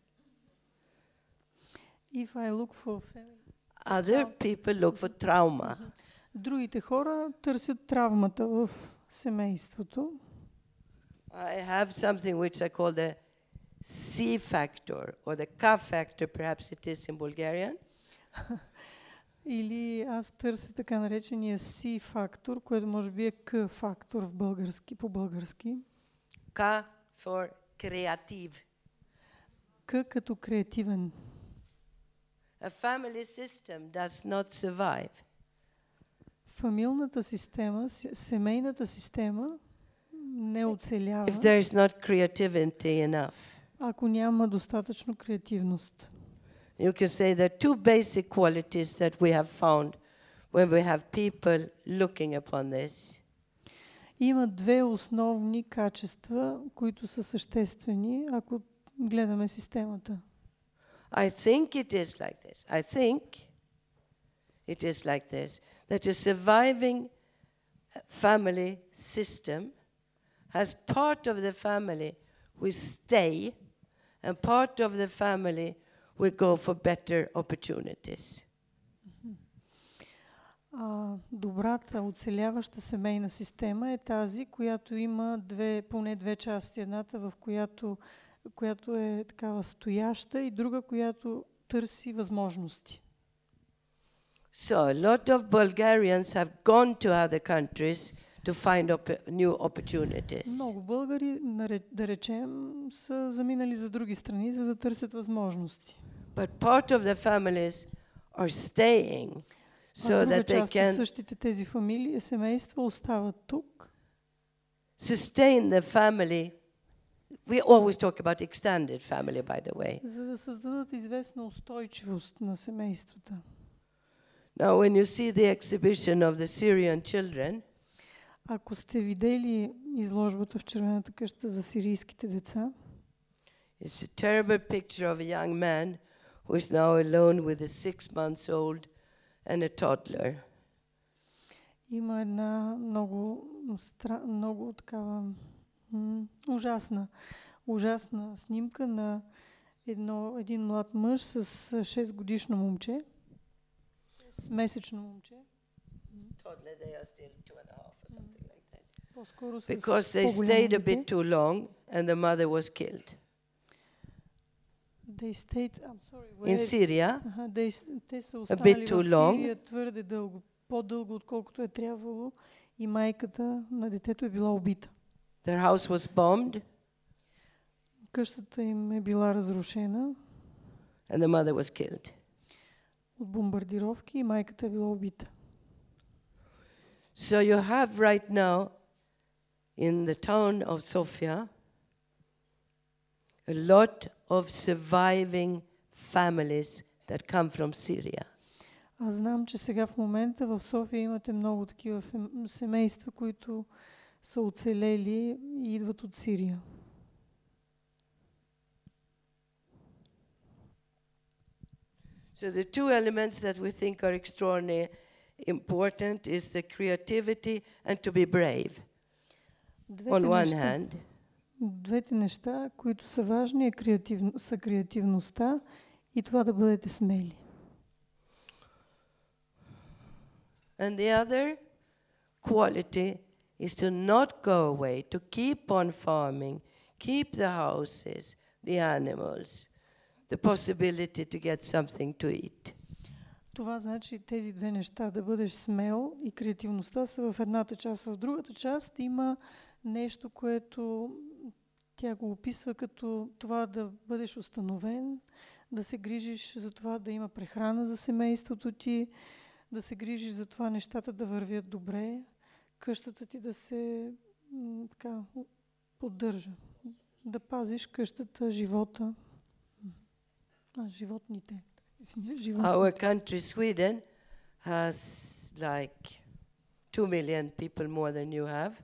If I look for family. Other people look for trauma. Другите хора търсят травмата в семейството. I have something which I call the C factor or the K factor, perhaps it is in Bulgarian. Или аз търся така наречения C фактор, което може би е К фактор в български, по български. K for creative. К като креативен. A family system does not survive Фамилната система, се- семейната система не оцелява, if there is not creativity enough. ако няма достатъчно креативност. You can say there are two basic qualities that we have found when we have people looking upon this. Има две основни качества, които са съществени, ако гледаме системата. I think it is like this. I think it is like this that a surviving uh, family system has part of the family we stay and part of the family we go for better opportunities. А, добрата, оцеляваща семейна система е тази, която има две, поне две части. Едната, в която, която е такава стояща и друга, която търси възможности. So a lot of Bulgarians have gone to other countries to find op- new opportunities. Много българи, наре- да речем, са заминали за други страни, за да търсят възможности. But part of the families are staying а so друга that they част от can същите тези фамилии, семейства остават тук, sustain the family. We always talk about extended family, by the way. за да създадат известна устойчивост на семействата. Now, when you see the exhibition of the Syrian children, Ако сте видели изложбата в Червената къща за сирийските деца, it's a terrible picture of a young man who is now alone with a six months old and a toddler. има една много, стра... много такава ужасна, ужасна снимка на едно, един млад мъж с 6 годишно момче, с месечно момче, Toddler, they are still two and a half Because they по-голямо stayed a дете. bit too long and the mother was killed. They stayed, I'm sorry, In where- Syria, Аха, they, с- те са bit останали too в long. Сирия твърде дълго, по-дълго отколкото е трябвало и майката на детето е била убита. their house was bombed Къщата им е била разрушена and the mother was killed. от бомбардировки и майката е била убита. So you have right now in the town of Sofia a lot of surviving families that come from Syria. Аз знам, че сега в момента в София имате много такива фем- семейства, които са оцелели и идват от Сирия. So the two elements that we think are extraordinarily important is the creativity and to be brave Двете on one неща, hand, двете неща, които са важни, е креативно, са креативността и това да бъдете смели. and the other quality is to not go away, to keep on farming, keep the houses, the animals, the possibility to get something to eat. Това значи тези две неща, да бъдеш смел и креативността са в едната част. В другата част има нещо, което тя го описва като това да бъдеш установен, да се грижиш за това да има прехрана за семейството ти, да се грижиш за това нещата да вървят добре, къщата ти да се така, поддържа, да пазиш къщата, живота, а, животните. Our country, Sweden, has like two million people more than you have.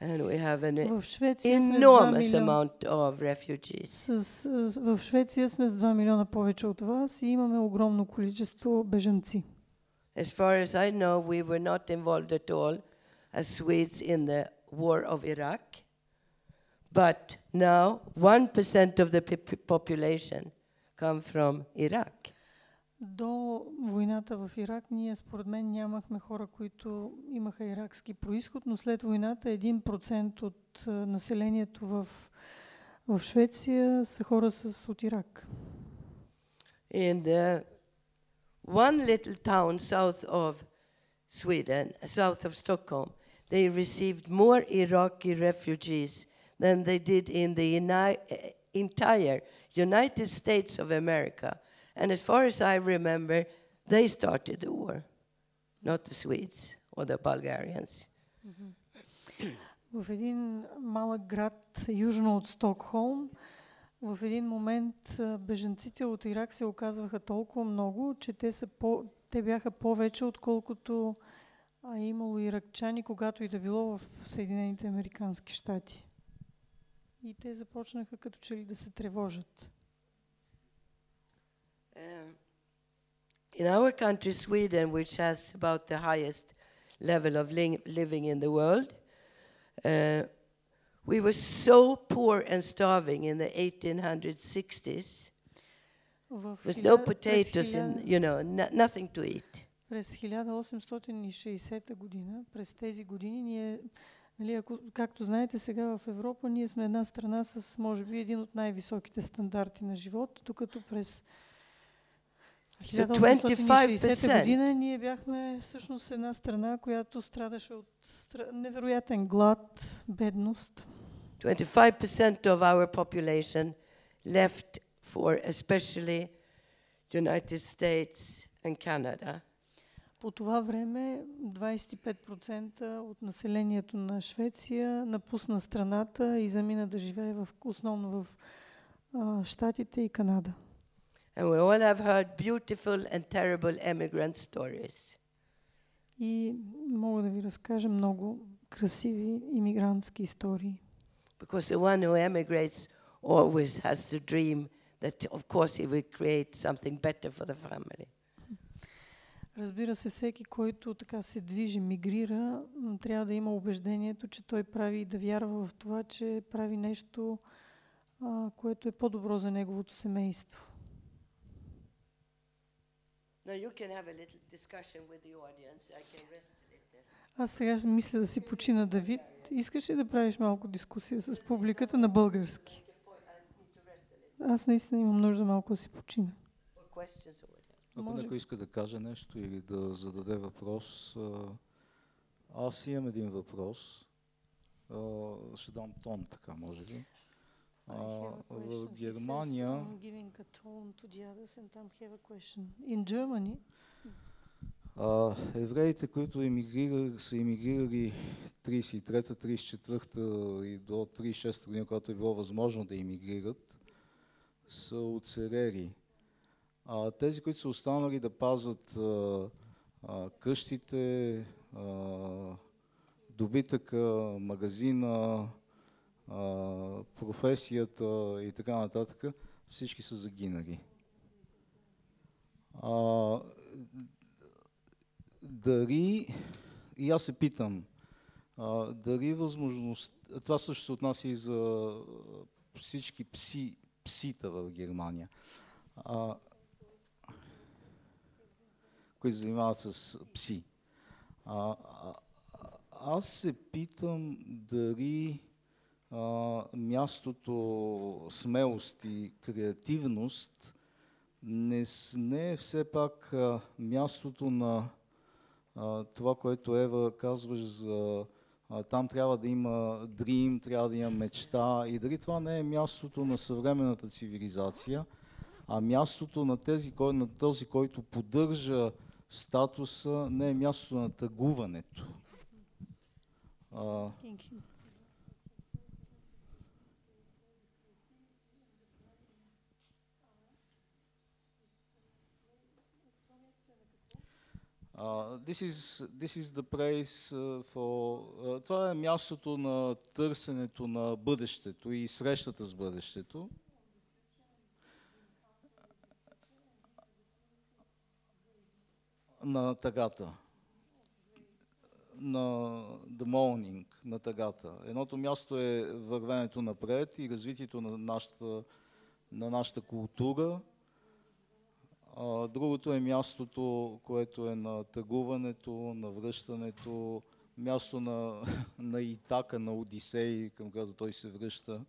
And we have an В Швеция сме с 2 enormous милиона. amount of refugees. С, с, в Швеция сме с 2 милиона повече от вас и имаме огромно количество бежанци. As far as I know, we were not involved at all as Swedes in the war of Iraq. But now, 1% of the pe- population come from Iraq. До войната в Ирак ние според мен нямахме хора, които имаха иракски происход, но след войната 1% от населението в, в Швеция са хора с, от Ирак. In the one little town south of Sweden, south of Stockholm, they received more Iraqi refugees than they did in the eh, entire United States of America. And as far as I remember, they started the war, not the Swedes or the Bulgarians. В един малък град, южно от Стокхолм, в един момент а, бежанците от Ирак се оказваха толкова много, че те, са по, те бяха повече, отколкото а имало иракчани, когато и да било в Съединените Американски щати. И те започнаха като че ли да се тревожат. Um, in our country, Sweden, which has about the highest level of ling- living in the world, uh, we were so poor and starving in the 1860s. В With хиля- no през potatoes хиля- and, you know, no- nothing to eat. През 1860 година, през тези години, ние, нали, ако, както знаете сега в Европа, ние сме една страна с, може би, един от най-високите стандарти на живот, докато през 1860 година ние бяхме всъщност една страна, която страдаше от невероятен глад, бедност. 25% of our population left for especially United States and Canada. По това време 25% от населението на Швеция напусна страната и замина да живее в, основно в Штатите и Канада. And we all have heard beautiful and terrible immigrant stories. И мога да ви разкажа много красиви иммигрантски истории. Because the one who emigrates always has the dream that, of course, he will create something better for the family. Разбира се, всеки, който така се движи, мигрира, м, трябва да има убеждението, че той прави и да вярва в това, че прави нещо, а, което е по-добро за неговото семейство. Now you can have a little discussion with the audience. I can rest a little. Аз сега ще мисля да си почина Давид. Искаш ли да правиш малко дискусия с публиката на български? Аз наистина имам нужда малко да си почина. Ако Може някой иска да каже нещо или да зададе въпрос, аз имам един въпрос. Ще дам тон така, може би. А, в Германия а, евреите, които емигрирали, са емигрирали 33-та, 34-та и до 36-та година, когато е било възможно да емигрират, са оцелели. А, тези, които са останали да пазят а, а, къщите, а, добитъка, магазина, професията и така нататък, всички са загинали. А, дали, и аз се питам, а, дали възможност, това също се отнася и за всички пси, псита в Германия, а, които занимават с пси. А, а, аз се питам дали мястото смелост и креативност не, не е все пак а, мястото на а, това, което Ева казваш за а, там трябва да има дрим, трябва да има мечта и дали това не е мястото на съвременната цивилизация, а мястото на, тези, кой, на този, който поддържа статуса, не е мястото на тъгуването. А, this is this is the place for това е мястото на търсенето на бъдещето и срещата с бъдещето. На тъгата. На the morning, на тъгата. Едното място е вървенето напред и развитието на нашата, на нашата култура. Другото е мястото, което е на тъгуването, на връщането, място на, на Итака, на Одисей, към което той се връща.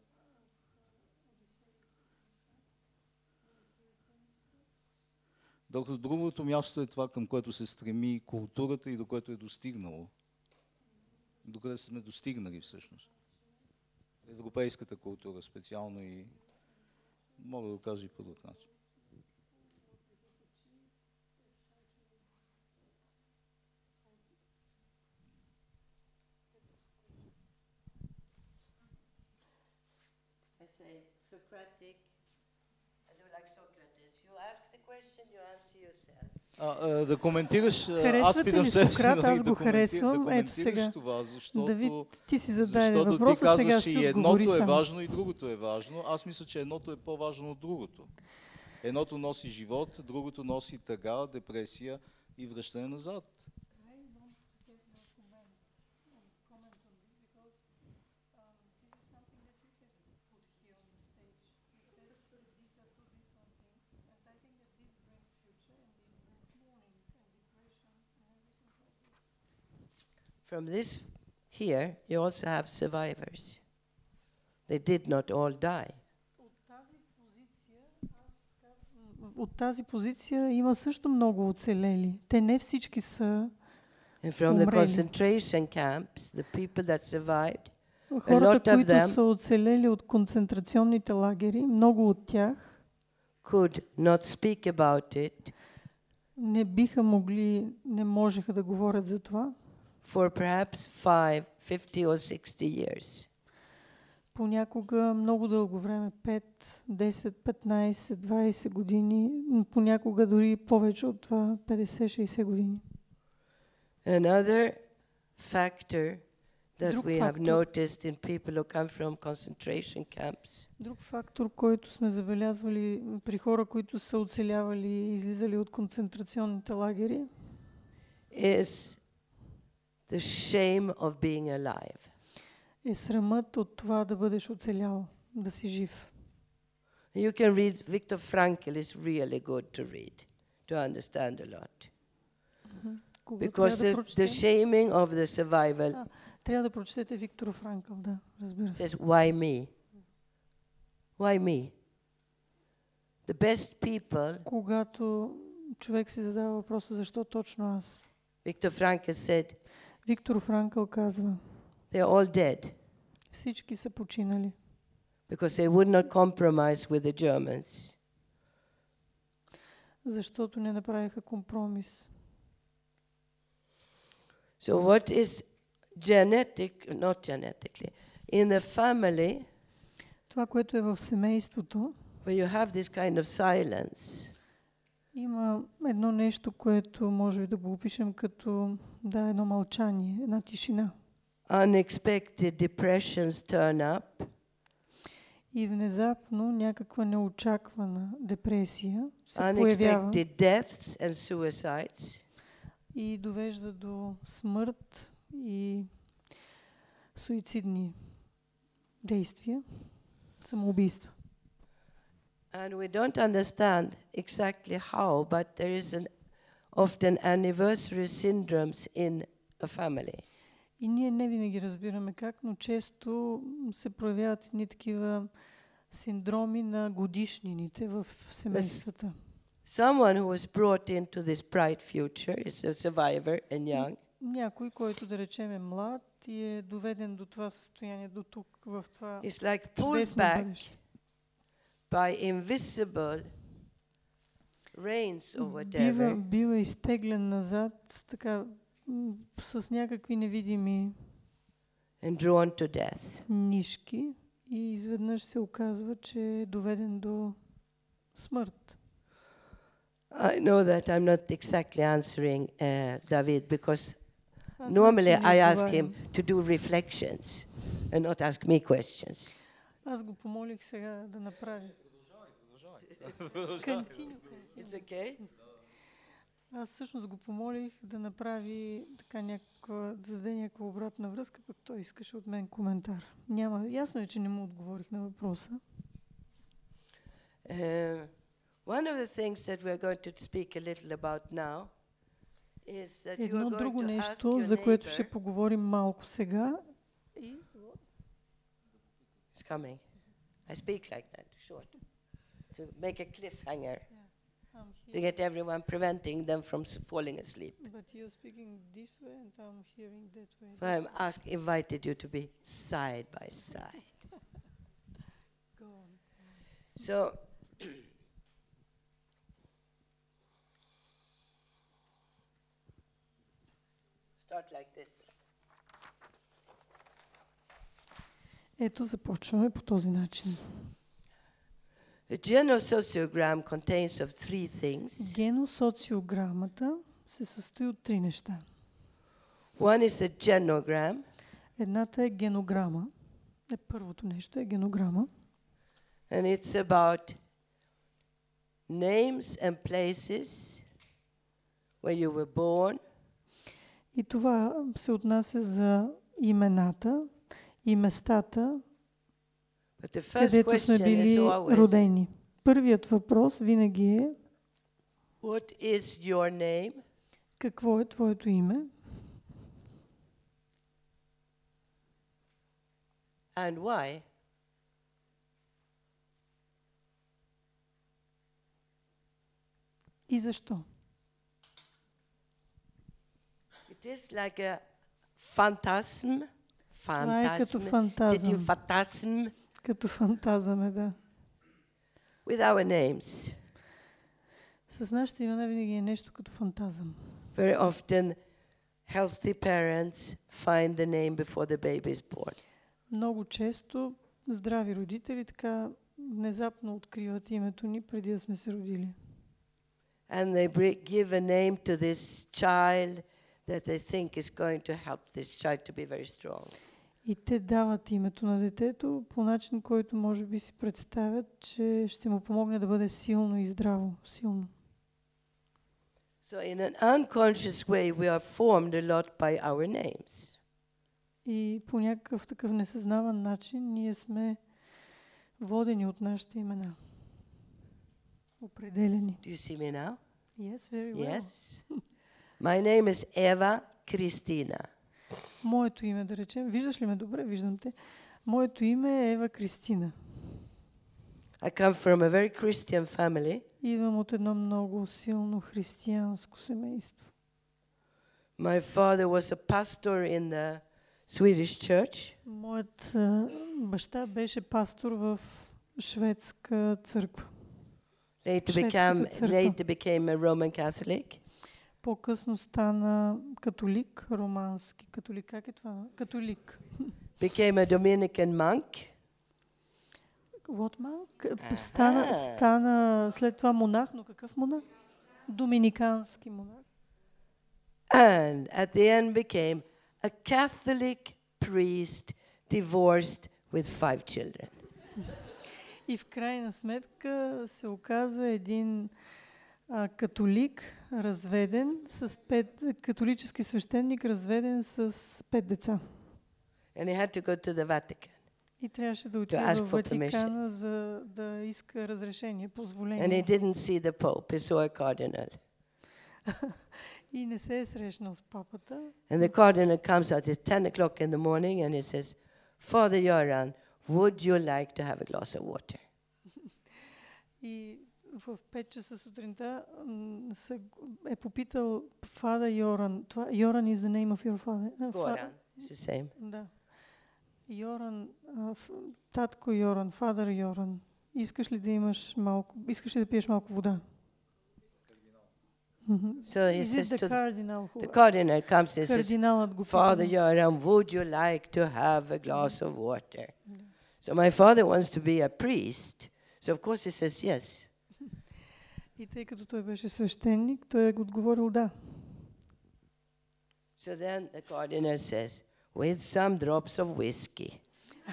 Докато другото място е това, към което се стреми културата и до което е достигнало. До къде сме достигнали всъщност. Европейската култура специално и мога да го кажа и по друг начин. I say Socratic, I do like Socrates. You ask the question, you answer yourself. А, а, да коментираш, а, аз Харесвате питам себе си, нали, Аз да, го коменти- харесвам. да Ето сега. това, защото, Давид, ти си зададе защото въпроса, ти казваш, сега си и едното е сам. важно и другото е важно. Аз мисля, че едното е по-важно от другото. Едното носи живот, другото носи тъга, депресия и връщане назад. From this here, you also have survivors. They did not all die. От тази позиция има също много оцелели. Те не всички са And from the Умрели. concentration camps, the people that survived, хората, които са оцелели от концентрационните лагери. Много от тях could not speak about it не биха могли, не можеха да говорят за това. For perhaps 5, 50 or 60 years. Понякога много дълго време, 5, 10, 15, 20 години, понякога дори повече от това, 50-60 години. Another factor that Друг we have фактор. noticed in people who come from concentration camps Друг фактор, който сме забелязвали при хора, които са оцелявали и излизали от концентрационните лагери, is the shame of being alive. е срамът от това да бъдеш оцелял, да си жив. You can read Viktor Frankl is really good to read to understand a lot Кога because трябва, да the, the прочетем? shaming of the survival А, трябва да прочетете Виктор Франкъл, да, разбира се. says why me? Why me? The best people, Когато човек си задава въпроса, защо точно аз? Viktor Frankl said, Виктор Франкъл казва, they're all dead всички са починали, because they would not compromise with the Germans. защото не направиха компромис. So what is genetic, not genetically, in the family Това, което е в семейството, where you have this kind of silence, има едно нещо, което може би да го опишем като да, едно мълчание, една тишина. unexpected depressions turn up, И внезапно някаква неочаквана депресия се появява unexpected deaths and suicides. и довежда до смърт и суицидни действия, самоубийства. And we don't understand exactly how, but there is an often anniversary syndromes in a family. И ние не винаги разбираме как, но често се проявяват едни такива синдроми на годишнините в семействата. Someone who was brought into this bright future is a survivor and young. Някой, който да речем е млад и е доведен до това състояние, до тук, в това It's like pulled чудесно back бъдеще. by invisible rains or Бива, whatever. бива изтеглен назад, така, м, с някакви невидими and drawn to death. нишки и изведнъж се оказва, че е доведен до смърт. I know that I'm not exactly answering uh, David because Аз знам, normally че не I ask отговарям. him to do reflections and not ask me questions. Аз го помолих сега да направи. Continue, It's okay? Аз всъщност го помолих да направи така някаква, да даде някаква обратна връзка, пък той искаше от мен коментар. Няма, ясно е, че не му отговорих на въпроса. Uh, one of the things that we're going to speak a little about now is that you are Едно going друго to ask нещо, за което ще поговорим малко сега. It's coming. I speak like that, short, to make a cliffhanger, to get everyone preventing them from s- falling asleep. But you're speaking this way and I'm hearing that way. So I'm ask, invited you to be side by side. Go on. So, start like this. Ето започваме по този начин. A genosociogram contains of three things. Геносоциограмата се състои от три неща. One is the genogram, Едната е генограма. Е, първото нещо е генограма. and it's about names and places where you were born, И това се отнася за имената и местата, където сме били родени. Първият въпрос винаги е what is your name? какво е твоето име And why? и защо. It is like a phantasm. Това е като Phantasm. Sitting фантазъм. phantasm Като фантазъм е, да. with our names. С нашите имена винаги е нещо като фантазъм. Very often, healthy parents find the name before the baby is born. Много често здрави родители така внезапно откриват името ни преди да сме се родили. And they bri- give a name to this child that they think is going to help this child to be very strong. И те дават името на детето по начин, който може би си представят, че ще му помогне да бъде силно и здраво. Силно. So, in an unconscious way, we are formed a lot by our names. И по някакъв такъв несъзнаван начин ние сме водени от нашите имена. Определени. Do you see me now? Yes, very well. Yes. My name is Eva Kristina. Моето име, да речем, виждаш ли ме добре? Виждам те. Моето име е Ева Кристина. I come from a very Christian family. Идвам от едно много силно християнско семейство. My father was a pastor in the Swedish church. Моят баща беше пастор в шведска църква. Later became, later became a Roman Catholic. По-късно стана католик, романски католик. Как е това? Католик. Became a Dominican monk. What monk? Стана, Аха. стана след това монах, но какъв монах? Доминикански монах. And at the end became a Catholic priest divorced with five children. И в крайна сметка се оказа един а, католик, разведен с пет, католически свещеник, разведен с пет деца. And he had to go to the Vatican. И трябваше да отиде в. Ватикана, за да иска разрешение, And he позволение. didn't see the Pope, he saw a cardinal. И не се е срещнал с папата. And the cardinal comes out at 10 o'clock in the morning and he says, Father Göran, would you like to have a glass of water? И в 5 часа сутринта м, са, е попитал фада Йоран. Това, Йоран is the name of your father. А, фа- Goran, it's the same. Да. Йоран, а, ф- татко Йоран, фадър Йоран. Искаш ли да имаш малко, искаш ли да пиеш малко вода? Мгм. So he Is says it the to the, cardinal who, the cardinal comes and says, кардиналът го Father пита. Göran, would you like to have a glass of water? So my father wants to be a priest. So of course he says yes. И тъй като той беше свещеник, той е отговорил да. So then the cardinal says, with some drops of whiskey.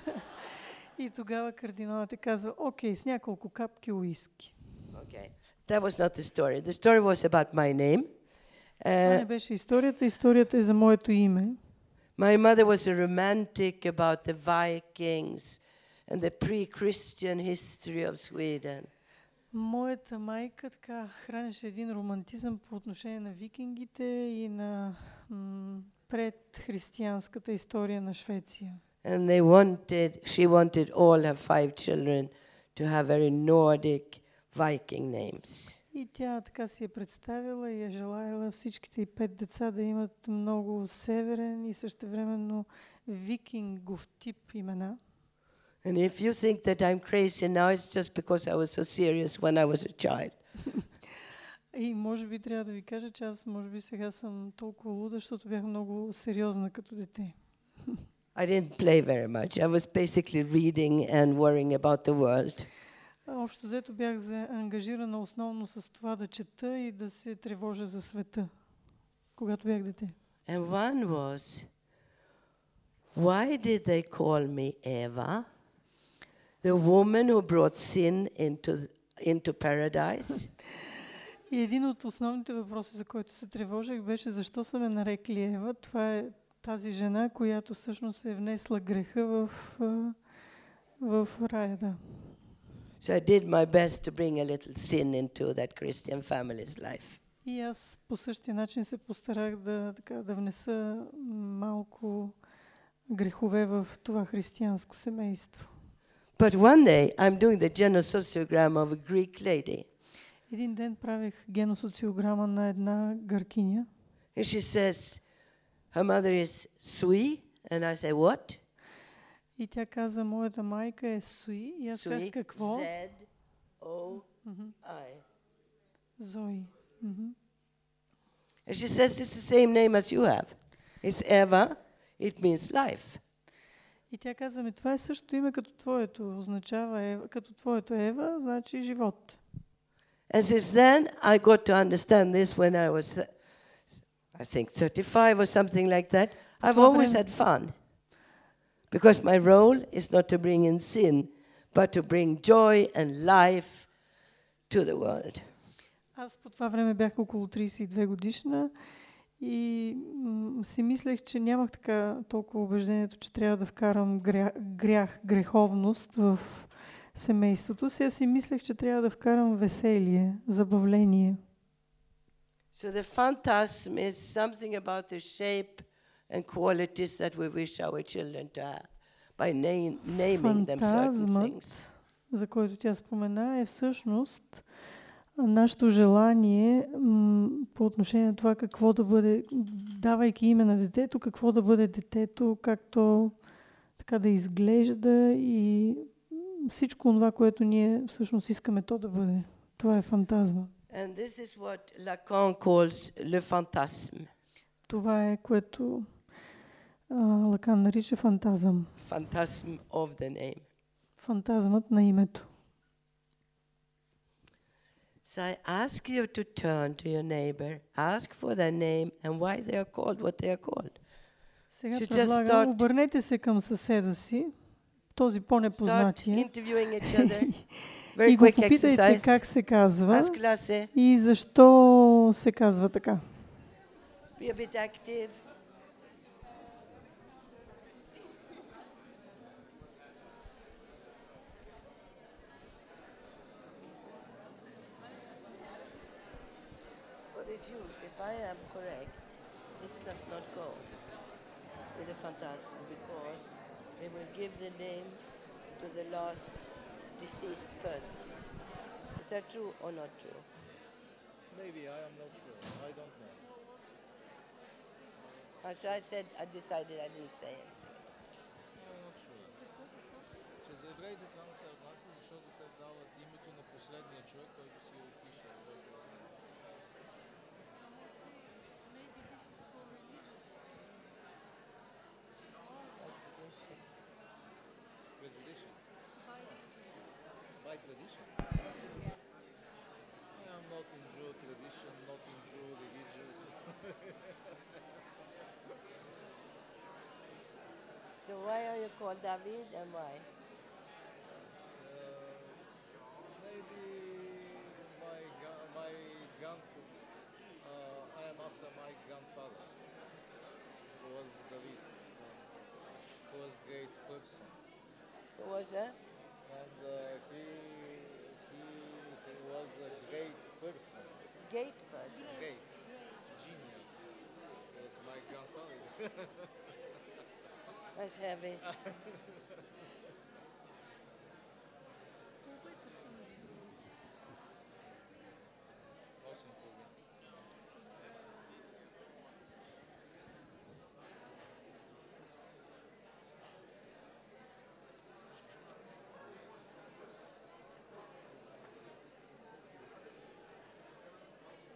И тогава кардиналът е казал, окей, с няколко капки уиски. Okay. That was not the story. The story was about my name. Това Uh, не беше историята. Историята е за моето име. my mother was a romantic about the Vikings and the pre-Christian history of Sweden. Моята майка така хранеше един романтизъм по отношение на викингите и на м- предхристиянската история на Швеция. And they wanted, she wanted all her five children to have very Nordic Viking names. И тя така си е представила и е желаяла всичките и пет деца да имат много северен и същевременно викингов тип имена. And if you think that I'm crazy now, it's just because I was so serious when I was a child. И може би трябва да ви кажа, че аз може би сега съм толкова луда, защото бях много сериозна като дете. I didn't play very much. I was basically reading and worrying about the world. А Общо взето бях за, ангажирана основно с това да чета и да се тревожа за света, когато бях дете. And one was, why did they call me Eva? The woman who brought sin into, into paradise? И един от основните въпроси, за който се тревожих, беше защо са ме нарекли Ева. Това е тази жена, която всъщност е внесла греха в, в рая. Да. So I did my best to bring a little sin into that Christian family's life. И аз по същия начин се постарах да, така, да внеса малко грехове в това християнско семейство. But one day I'm doing the genosociogram of a Greek lady. Един ден правех геносоциограма на една гъркиня And she says, her mother is Sui. And I say, what? и тя каза, моята майка е Суи. И аз казах, Sui. какво? Z-O-I. Зои. Мгм. And she says it's the same name as you have. It's Eva. It means life. И тя каза ми, това е същото име като твоето. Означава Ева, като твоето Ева, значи живот. And since then, I got to understand this when I was, uh, I think, 35 or something like that. I've always had fun. Because my role is not to bring in sin, but to bring joy and life to the world. Аз по това време бях около 32 годишна и м- си мислех, че нямах така толкова убеждението, че трябва да вкарам грях, грях греховност в семейството си. Аз си мислех, че трябва да вкарам веселие, забавление. So the phantasm is something about the shape and qualities that we wish our children to have by name, naming them certain things. За който тя спомена, е всъщност нашето желание по отношение на това какво да бъде, давайки име на детето, какво да бъде детето, както така да изглежда и всичко това, което ние всъщност искаме то да бъде. Това е фантазма. And this is what Lacan calls le fantasme. Това е което Лакан нарича фантазъм. Phantasm of the name. Фантазмът на името. So I ask you to turn to your neighbor, ask for their name and why they are called what they are called. Сега just предлагам, start- обърнете се към съседа си. този по-непознатия и го попитайте exercise. как се казва и защо се казва така. Be a bit active. I am correct, this does not go with the phantasm because they will give the name to the last deceased person. Is that true or not true? Maybe, I am not sure. I don't know. So I said, I decided I didn't say anything. I'm not sure. Called David and why? Uh, maybe my my grand uh, I am after my grandfather, who was David, who was great person, Who was that? and uh, he he he was a great person, Gate person. great genius. Was my grandfather. That's heavy.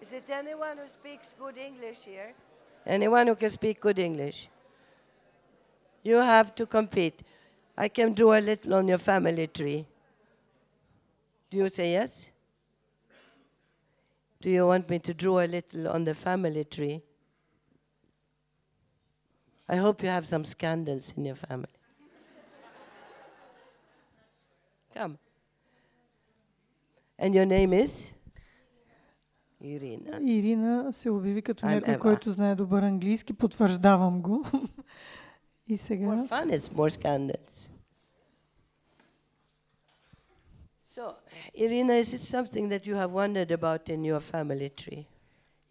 Is it anyone who speaks good English here? Anyone who can speak good English? You have to compete. I can draw a little on your family tree. Do you say yes? Do you want me to draw a little on the family tree? I hope you have some scandals in your family. Come. And your name is? Irina. Ирина се обяви като I'm някой, Eva. който знае добър английски. Потвърждавам го. И More сега... fun, it's more scandals. So, Irina, is it something that you have wondered about in your family tree?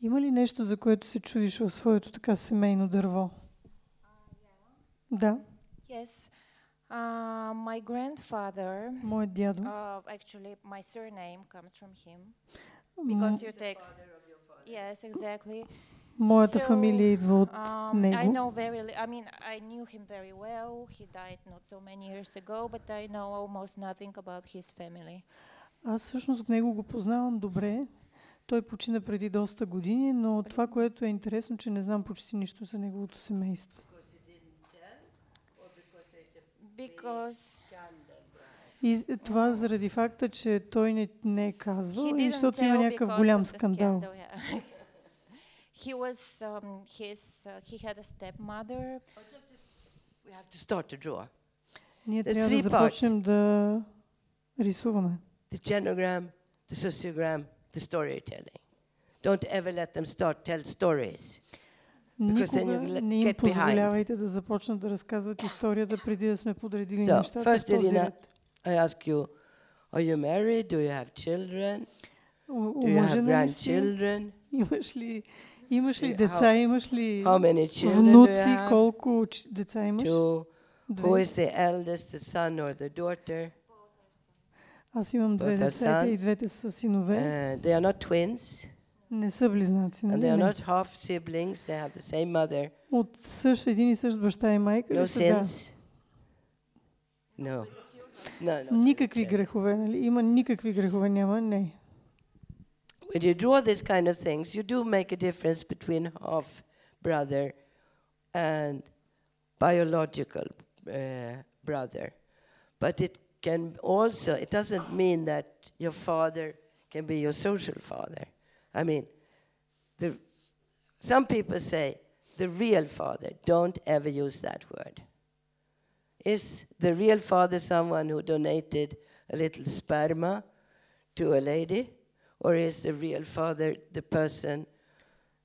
Има ли нещо, за което се чудиш в своето така семейно дърво? Да, Yes. Uh, my grandfather, моят дядо. uh, actually, my surname comes from him М- because you take. Yes, exactly. Моята So, фамилия идва от Um, него. very. I mean, well. So ago. Аз всъщност него го познавам добре. Той почина преди доста години, но това, което е интересно, че не знам почти нищо за неговото семейство. Because И това заради факта, че той не, не е казвал и защото има някакъв голям скандал. scandal, yeah. he was um, his. Uh, he had a stepmother. We have to start to draw. Ние The трябва да three започнем да рисуваме. The genogram, the sociogram, the storytelling. Don't ever let them start tell stories. Because then Никога you le- не им get behind. позволявайте да започнат да разказват историята преди да сме подредили So, нещата first, в този Irina, ред. I ask you, are you married? Do you have children? О- Do you have Омъжена ли си? grandchildren? Имаш ли, имаш ли деца? how- Имаш ли How many children do внуци? you have? Колко деца имаш? Two. Who is the eldest, the son or the daughter? Аз имам две деца и двете са синове. Uh, they are not twins, Не са близнаци, and нали? they are not half siblings. They have the same mother. От същ един и същ баща и майка No ли са? Да. sins. No. No, no. Никакви грехове, нали? Има никакви грехове, няма? Не. When you draw these kind of things, you do make a difference between half brother and biological uh, brother. But it can also, it doesn't mean that your father can be your social father. I mean, the, some people say the real father. Don't ever use that word. Is the real father someone who donated a little sperma to a lady? Or is the real father the person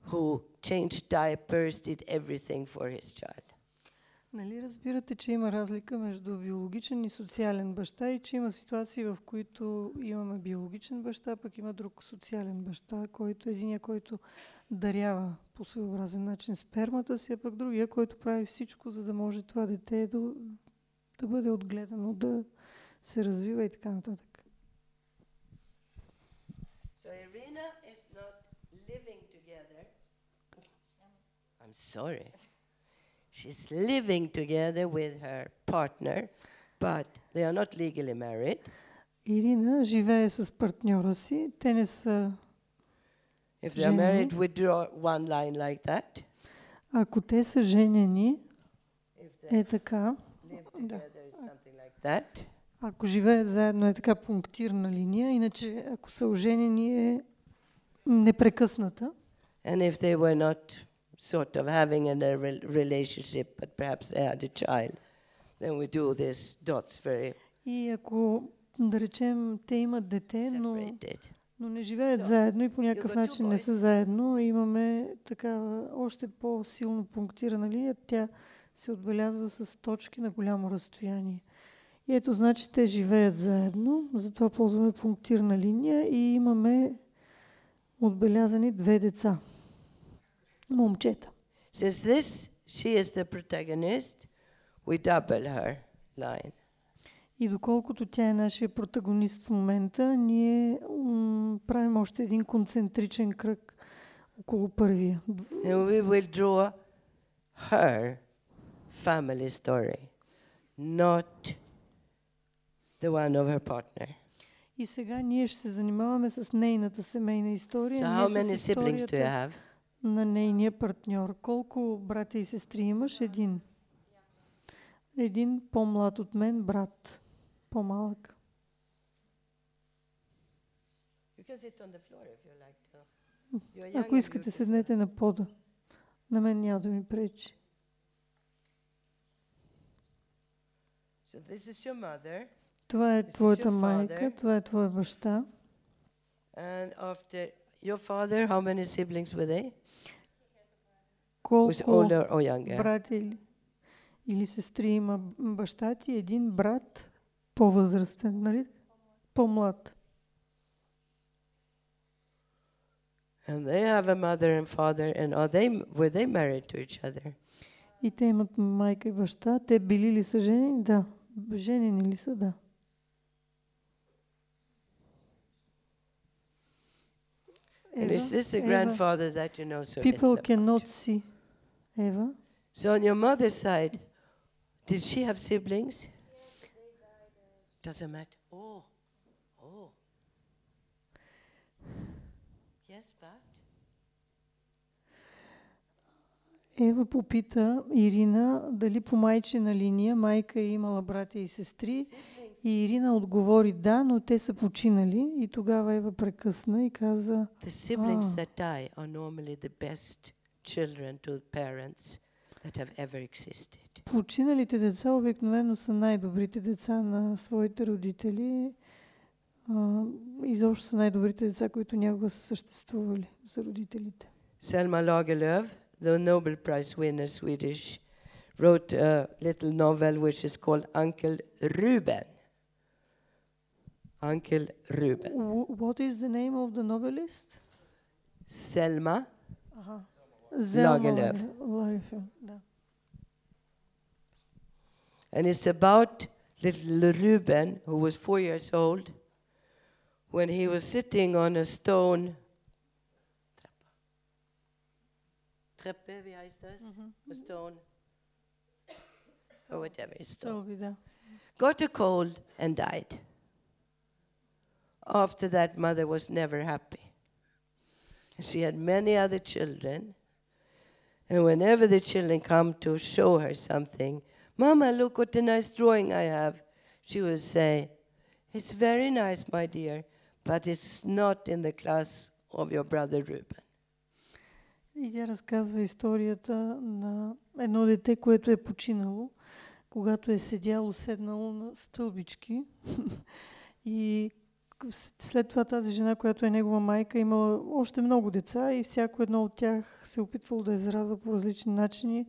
who changed diapers, did everything for his child? Нали разбирате, че има разлика между биологичен и социален баща и че има ситуации, в които имаме биологичен баща, пък има друг социален баща, който е единия, който дарява по своеобразен начин спермата си, а пък другия, който прави всичко, за да може това дете да, да бъде отгледано, да се развива и така нататък. So Irina is not living together. I'm sorry. She's living together with her partner, but they are not legally married. Ирина живее с партньора си. Те не са... If they are married, Женени. we draw one line like that. Ако те са женени, If they е така. live Да. together, it's something like that. Ако живеят заедно е така пунктирна линия, иначе ако са оженени е непрекъсната. And if they were not sort of having a rel- relationship, but perhaps they had a child, then we do this dots very И ако, да речем, те имат дете, но, но не живеят So, заедно и по някакъв начин не са заедно, имаме такава още по-силно пунктирана линия. Тя се отбелязва с точки на голямо разстояние. И ето, значи, те живеят заедно, затова ползваме пунктирна линия и имаме отбелязани две деца. Момчета. Since this, she is the protagonist, we double her line. И доколкото тя е нашия протагонист в момента, ние правим още един концентричен кръг около първия. And we will draw her family story, not the one of her partner. И сега ние ще се занимаваме с нейната семейна история, So, how many siblings do you have? на нейния партньор. Колко братя и сестри имаш? Един. Един по-млад от мен брат. По-малък. Ако искате, седнете на пода. На мен няма да ми пречи. So this is your mother, Това е твоята майка, това е твоя баща. and after your father, how many siblings were they? Колко older or younger? братя или, или сестри има баща ти? Един брат по-възрастен, нали? По-млад. And they have a mother and father, and are they were they married to each other? И те имат майка и баща. Те били ли са женени? Да. Женени ли са? Да. And is this the Ева, grandfather that you know so People little cannot about? see. Ева. So on your mother's side, did she have siblings? Doesn't matter. Oh, oh. Yes, but Ева попита Ирина дали по майчина линия майка е имала братя и сестри. И Ирина отговори да, но те са починали. И тогава Ева прекъсна и каза, the siblings that die are normally the best children to parents that have ever existed. починалите деца обикновено са най-добрите деца на своите родители. Изобщо са най-добрите деца, които някога са съществували за родителите. Selma Lagerlöf, the Nobel Prize winner Swedish, wrote a little novel which is called Uncle Ruben. Uncle Ruben. W what is the name of the novelist? Selma Aha. Lagerlöf. Lagerlöf. And it's about little Ruben, who was four years old, when he was sitting on a stone. Treppe, wie heißt das? Mm -hmm. A stone. Oh, or whatever, stone. Got a cold and died. After that, mother was never happy. And she had many other children. And whenever the children come to show her something, Mama, look what a nice drawing I have, she would say, It's very nice, my dear, but it's not in the class of your brother Ruben. И тя разказва историята на едно дете, което е починало. когато е седяло, седнало на стълбички. и к- с- след това тази жена, която е негова майка, имала още много деца и всяко едно от тях се е опитвало да я зарадва по различни начини.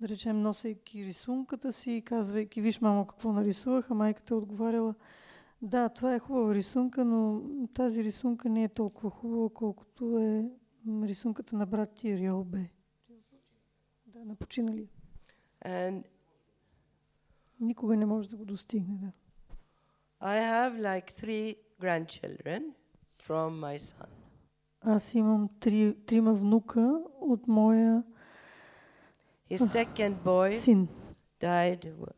Да речем, носейки рисунката си и казвайки, виж мамо какво нарисувах, а майката е отговаряла, да, това е хубава рисунка, но тази рисунка не е толкова хубава, колкото е рисунката на брат ти Риол Б. Да, на починали. And Никога не може да го достигне, да. I have like three grandchildren from my son. Аз имам три, трима внука от моя His second boy син. died w-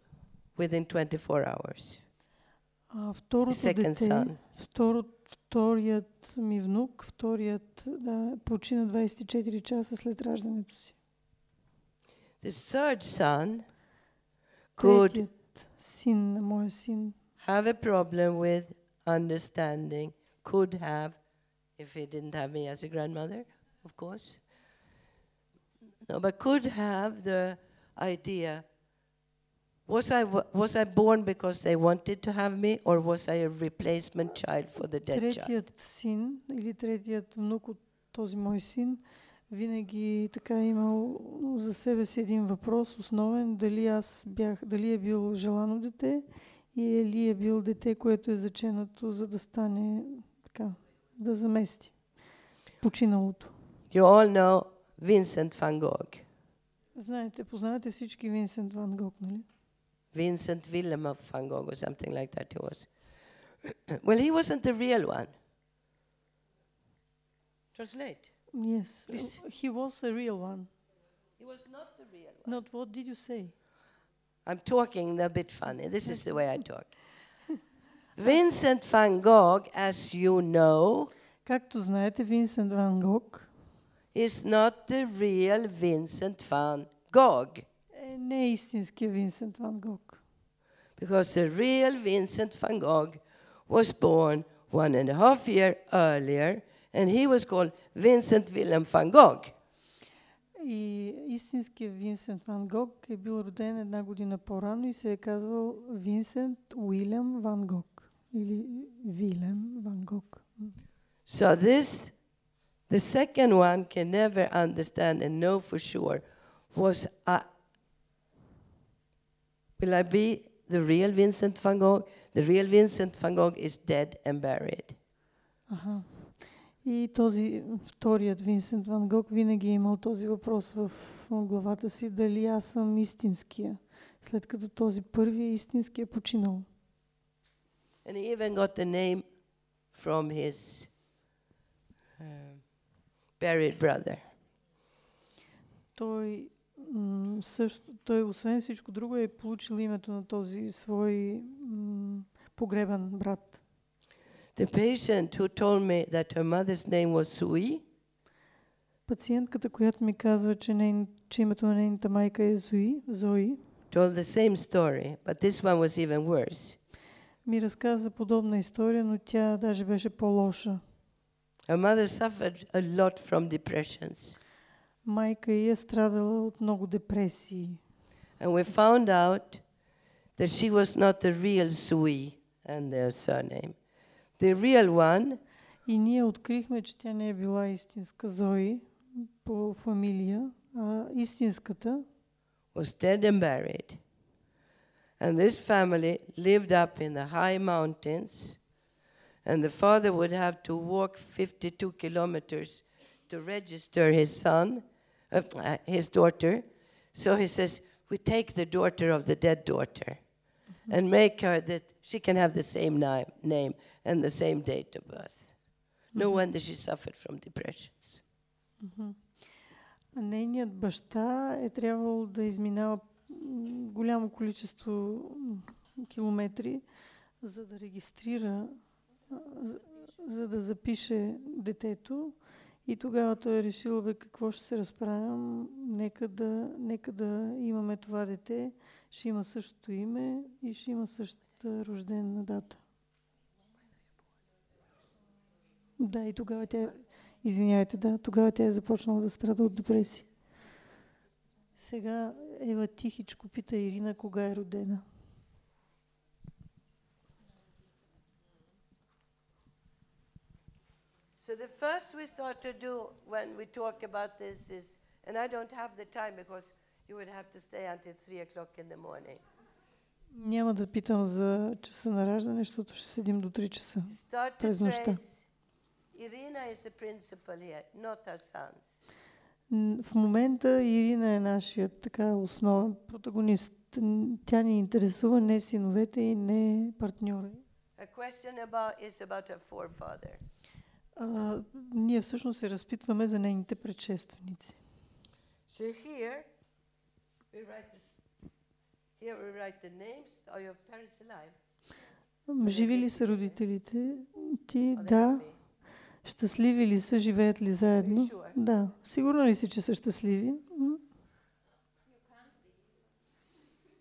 within 24 hours. А второто His second дете, son. второ, вторият ми внук, вторият, да, почина 24 часа след раждането си. The third son could Третият син на моя син have a problem with understanding, could have, if he didn't have me as a grandmother, of course. No, but could have the idea was I, wa- was I born because they wanted to have me, or was I a replacement child for the dead child? Третият син или третият внук от този мой син винаги така е имал за себе си един въпрос, основен, дали аз бях, дали е бил желано дете или е бил дете, което е заченато, за да стане така, да замести починалото. You all know Vincent van Gogh. Знаете, познавате всички Винсент Ван Гог, нали? Vincent Willem of Van Gogh or something like that he was. well, he wasn't the real one. Translate. Yes. Please. He was a real one. He was not the real one. Not what did you say? I'm talking a bit funny. This is the way I talk. Vincent van Gogh, as you know, Както знаете, Винсент Ван Гог is not the real Vincent van Gogh. е не е истинския Винсент Ван Гог. Because the real Vincent van Gogh was born one and a half year earlier, and he was called Vincent Willem van Gogh. И истинският Винсент Ван Гог е бил роден една година по-рано и се е казвал Винсент Уилям Ван Гог. Или Вилем Ван Гог. So this, the second one can never understand and know for sure. Was I, will I be the real Vincent van Gogh? The real Vincent van Gogh is dead and buried. Аха. И този вторият Винсент Ван Гог винаги е имал този въпрос в главата си, дали аз съм истинския, след като този първи е истинския починал. And he even got the name from his um, buried brother. Той също, той освен всичко друго е получил името на този свой погребан брат. The patient who told me that her mother's name was Sui Пациентката, която ми казва, че, нейн, че името на нейната майка е Зои, Зои, told the same story, but this one was even worse. ми разказа подобна история, но тя даже беше по-лоша. Her mother suffered a lot from depressions. Майка й е страдала от много депресии. And we found out that she was not the real Sui and their surname. The real one И ние открихме, че тя не е била истинска Зои по фамилия, а истинската was dead and buried. And this family lived up in the high mountains, and the father would have to walk 52 kilometers to register his son, uh, uh, his daughter. So he says, We take the daughter of the dead daughter and make her that she can have the same ni- name and the same date of birth. No wonder she suffered from depressions. А нейният баща е трябвало да изминава м, голямо количество м, километри, за да регистрира, а, за, за да запише детето. И тогава той е решил, бе, какво ще се разправям, нека да, нека да имаме това дете, ще има същото име и ще има същата рождена дата. Да, и тогава тя, извинявайте, да, тогава тя е започнала да страда от депресия. Сега Ева тихичко пита Ирина кога е родена. So the first we start to do when we talk about this is, and I don't have the time because you would have to stay until three o'clock in the morning. Няма да питам за часа на раждане, защото ще седим до 3 часа. През нощта. Irina is the principal here, not her sons. В момента Ирина е нашият така основен протагонист. Тя ни интересува не синовете и не партньора. A question about is about her forefather. А, ние всъщност се разпитваме за нейните предшественици. So here we write this. Here we write the names. Are your parents alive? Живи ли са родителите ти? Да. Щастливи ли са? Живеят ли заедно? sure? Да. Сигурна ли си, че са щастливи?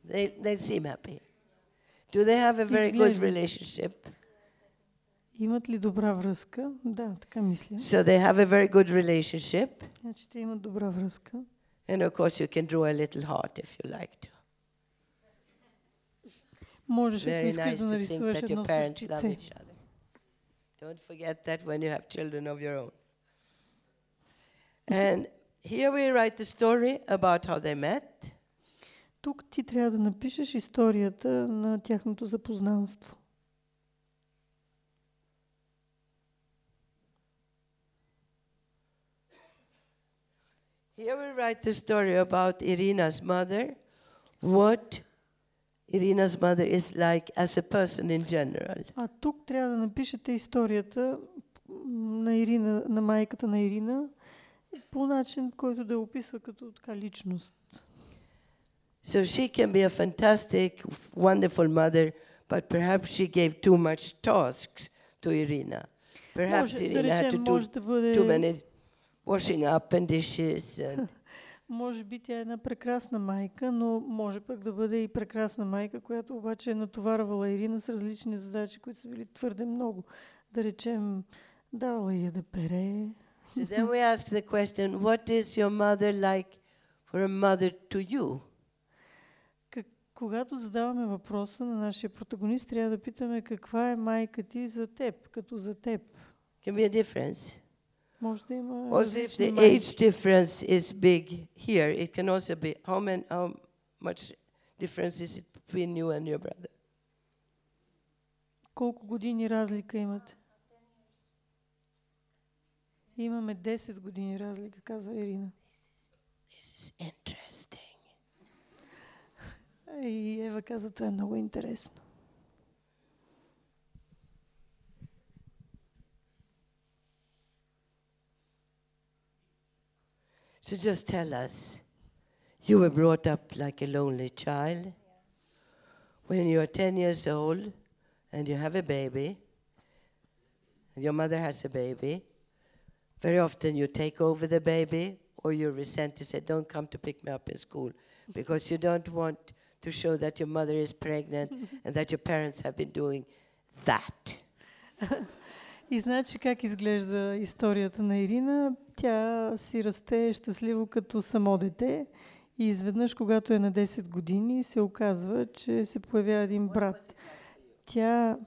They they seem happy. Do they have a very good relationship? Имат ли добра връзка? Да, така мисля. So they have a very good relationship, Значи те имат добра връзка. and of course you can draw a little heart if you like to. Можеш, ако Very искаш nice да to think нарисуваш that едно your parents love сърчице. each other. Don't forget that when you have children of your own. And here we write the story about how they met. Тук ти трябва да напишеш историята на тяхното запознанство. Here we write the story about Irina's mother, what Irina's mother is like as a person in general. А тук трябва да напишете историята м, на Ирина, на майката на Ирина, по начин, който да я описва като така личност. So she can be a fantastic, wonderful mother, but perhaps she gave too much tasks to Irina. Perhaps Може, да Irina had to речем, do може да бъде... too many washing up and dishes and Може би тя е една прекрасна майка, но може пък да бъде и прекрасна майка, която обаче е натоварвала Ирина с различни задачи, които са били твърде много. Да речем, давала я да пере. So then we ask the question, what is your mother like for a mother to you? Как, когато задаваме въпроса на нашия протагонист, трябва да питаме каква е майка ти за теб, като за теб. Can be a difference. Може да има Also, if различни the майки. age difference is big here, it can also be how, many, how much difference is it between you and your brother? Колко години разлика имате? Имаме 10 години разлика, казва Ирина. This is interesting. И Ева каза, това е много интересно. So just tell us, you were brought up like a lonely child. When you are 10 years old and you have a baby, and your mother has a baby, very often you take over the baby or you resent, you say, don't come to pick me up in school because you don't want to show that your mother is pregnant and that your parents have been doing that. И значи как изглежда историята на Ирина? Тя си расте щастливо като само дете и изведнъж, когато е на 10 години, се оказва, че се появява един брат. Тя...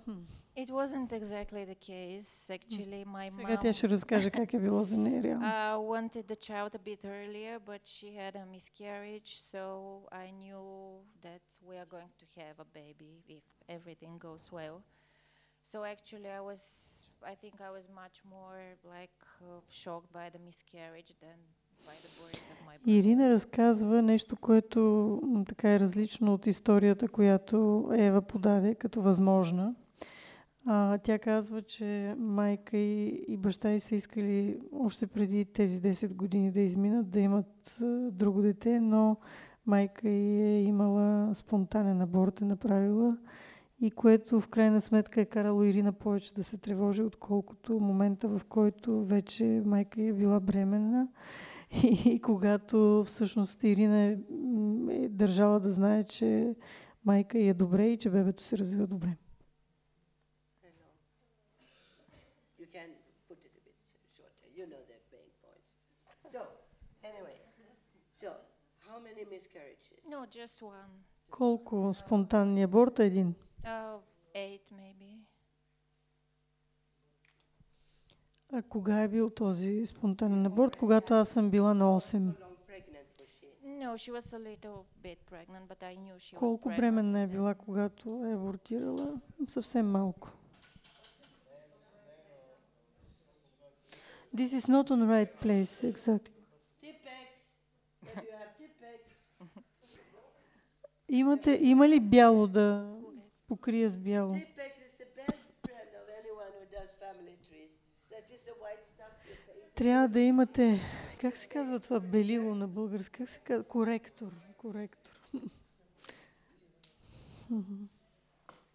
It wasn't exactly the case. Actually, my Сега тя ще mom разкаже как е било за нея реално. uh, wanted the child a bit earlier, but she had a miscarriage, so I knew that we are going to have a baby if everything goes well. So actually, I was, I think I was much more like uh, shocked by the miscarriage than by the birth of my brother. Ирина разказва нещо, което така е различно от историята, която Ева подаде като възможна. А, тя казва, че майка и, и баща й са искали още преди тези 10 години да изминат, да имат а, друго дете, но майка й е имала спонтанен аборт, е направила и което в крайна сметка е карало Ирина повече да се тревожи, отколкото момента, в който вече майка е била бременна. И, и когато всъщност Ирина е, е държала да знае, че майка е добре и че бебето се развива добре. Колко спонтанни аборта? Един. Uh, eight maybe. А кога е бил този спонтанен аборт? Когато аз съм била на 8. How long pregnant was she? No, she was a little bit pregnant, but I knew she Колко бременна е била, когато е абортирала? Съвсем малко. This is not on the right place, exactly. Tipex. If you have Tipex. Имате, има ли бяло да покрия с бяло? Трябва да имате, как се казва това белило на български? Как се казва? Коректор. Коректор.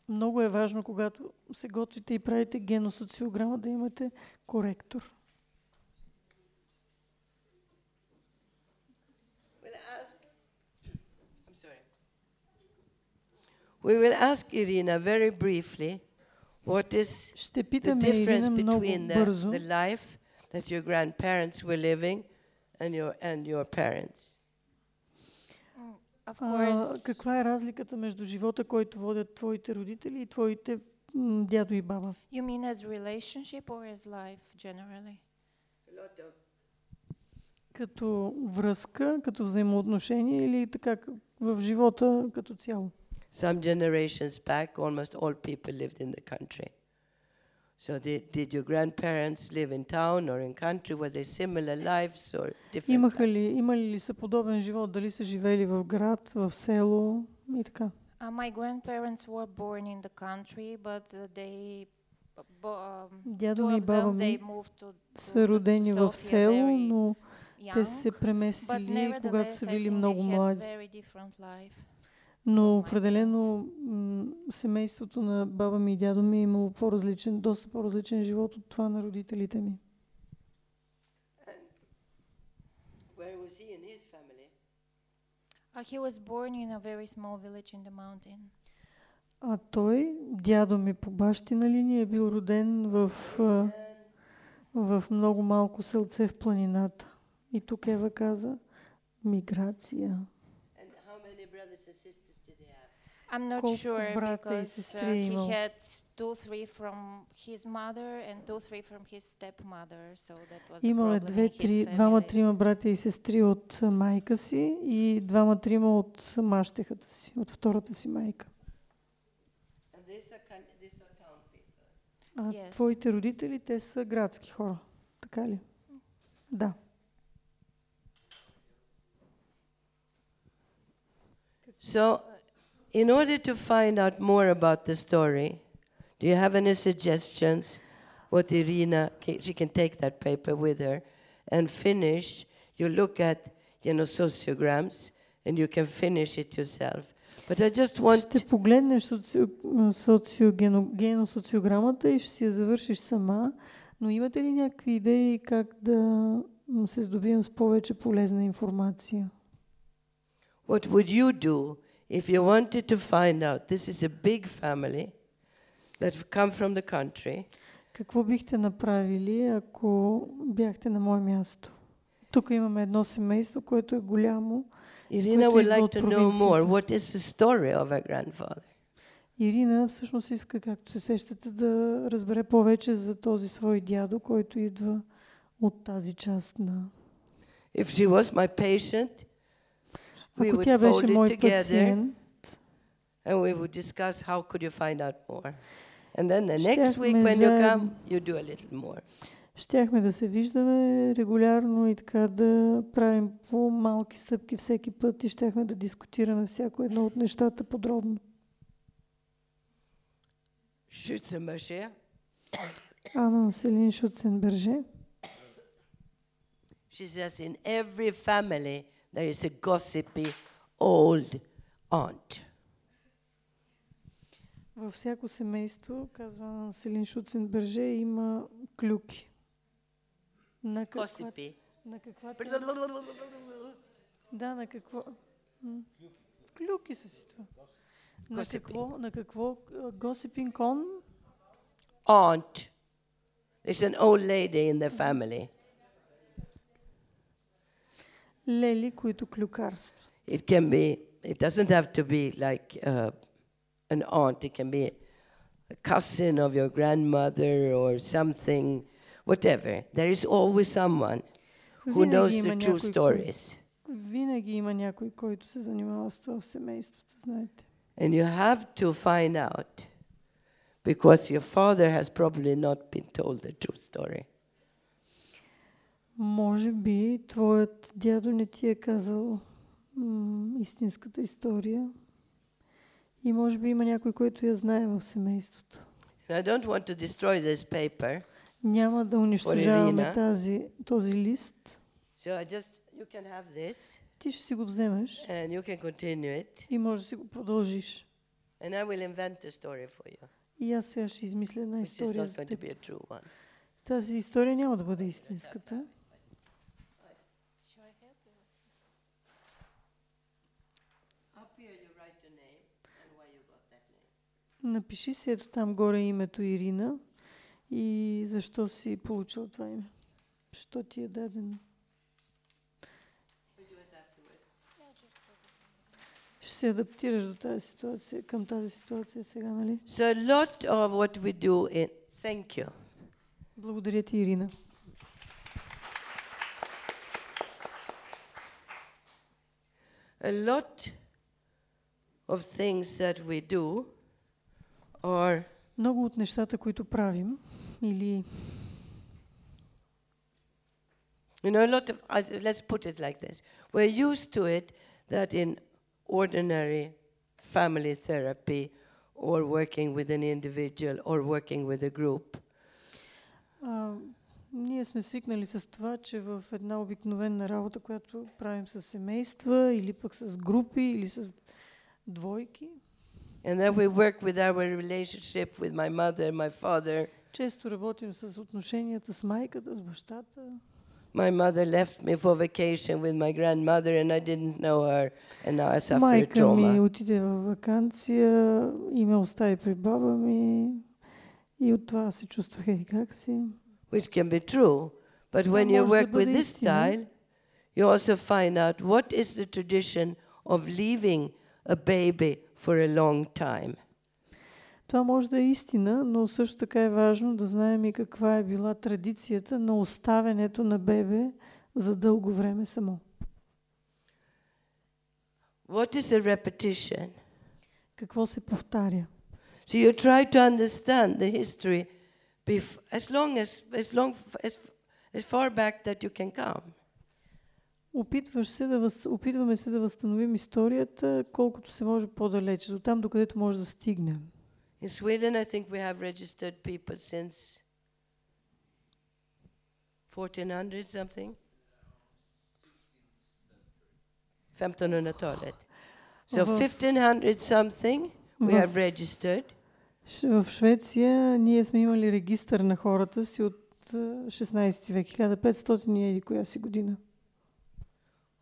Много е важно, когато се готвите и правите геносоциограма, да имате коректор. We'll ask. I'm sorry. We will ask Irina very briefly what is Ще the difference Ирина много between the, бързо. the life that your grandparents were living and your and your parents. Mm, Of А, course, каква е разликата между живота, който водят твоите родители и твоите м, дядо и баба? you mean as relationship or as life generally? A lot of Като връзка, като взаимоотношение или така в живота като цяло? some generations back, almost all people lived in the country. So did, did your grandparents live in town or in country? Were they similar lives or different? Имаха ли, lives? имали ли са подобен живот? Дали са живели в град, в село и така? Uh, my grandparents were born in the country, but uh, they, uh, bo- um, Дядо two ми и of баба them, they ми moved to, са to родени в Sofia село, very но те young. са се But преместили, когато nevertheless, са I били think много they had млади. Но определено семейството на баба ми и дядо ми е имало по-различен, доста по-различен живот от това на родителите ми. He? Uh, he was born in a very small village in the mountain. А той, дядо ми по бащина линия, е бил роден в, в много малко селце в планината. И тук Ева каза миграция. And how many brothers and sisters? I'm not Колко sure брата и because uh, сестри е he имал? had two, three from his mother and two, three from his stepmother, so that was the Имал е problem две, in his три, family. двама-трима брата и сестри от а, майка си и двама-трима от мащехата си, от втората си майка. And these are, coun- these are town people. А Yes. твоите родители, те са градски хора. Така ли? Да. So, in order to find out more about the story, do you have any suggestions? What Irina, ca- she can take that paper with her and finish. You look at, you know, sociograms and you can finish it yourself. But I just want Ще погледнеш социо, м, социогено, геносоциограмата и ще си я завършиш сама, но имате ли някакви идеи как да м, се здобием с повече полезна информация? What would you do if you wanted to find out? This is a big family that have come from the country. Какво бихте направили, ако бяхте на мое място? Тук имаме едно семейство, което е голямо. Irina Което would идва like от to know more. провинцията. What is the story of her grandfather? Ирина всъщност иска, както се сещате, да разбере повече за този свой дядо, който идва от тази част на... If she was my patient, we Ако тя беше мой пациент, and we would discuss how could you find out more. And then the next week when you come, you do a little more. щяхме да се виждаме регулярно и така да правим по малки стъпки всеки път и щяхме да дискутираме всяко едно от нещата подробно. Schützenmacher. Ана Селин Шуценберже. She says in every family there is a gossipy old aunt. Във всяко семейство, казва Ана Селин Шуценберже, има клюки. На каква, Gossipy. на каква тема? Да, на какво? М. Клюки са си това. На Gossiping. какво, на какво? Госипинг он? Aunt. There's an old lady in the family. лели, които клюкарстват. It can be, it doesn't have to be like uh, an aunt, it can be a cousin of your grandmother or something, whatever. There is always someone who Винаги knows има the true някой, кой- stories. Винаги има някой, който се занимава с това в семействата, знаете. And you have to find out because your father has probably not been told the true story. Може би твоят дядо не ти е казал м- истинската история и може би има някой, който я знае в семейството. And I don't want to destroy this paper, Няма да унищожаваме тази, този лист. so I just, you can have this Ти ще си го вземеш and you can continue it, и може да си го продължиш. and I will invent a story for you, И аз сега ще измисля една история за теб. Тази история няма да бъде истинската. Up here you write your name and why you got that name. Напиши си ето там горе името Ирина и защо си получил това име. Що ти е дадено. Ще се адаптираш до тази ситуация, към тази ситуация сега, нали? So a lot of what we do in thank you. Благодаря ти, Ирина. A lot of things that we do are Много от нещата, които правим, или You know, a lot of, I- let's put it like this. We're used to it that in ordinary family therapy or working with an individual or working with a group, а, ние сме свикнали с това, че в една обикновена работа, която правим с семейства, или пък с групи, или с двойки, and then we work with our relationship with my mother, my father. често работим с отношенията с майката, с бащата. My mother left me for vacation with my grandmother and I didn't know her and now I suffer a Майка ми trauma. отиде в вакансия и ме остави при баба ми и от това се чувствах еди как си. which can be true. But Това when you може да work with бъде this истина. style, you also find out what is the tradition of leaving a baby for a long time. Това може да е истина, но също така е важно да знаем и каква е била традицията на оставянето на бебе за дълго време само. What is a repetition? Какво се повтаря? So you try to understand the history as long as as long as as far back that you can come. Опитваш се да въз... Опитваме се да възстановим историята колкото се може по-далече, до там, докъдето може да стигнем. In Sweden, I think we have registered people since 1400 something. 1500-talet. So Във- 1500 something we have registered. В Швеция ние сме имали регистър на хората си от а, 16 век, 1500 и коя си година.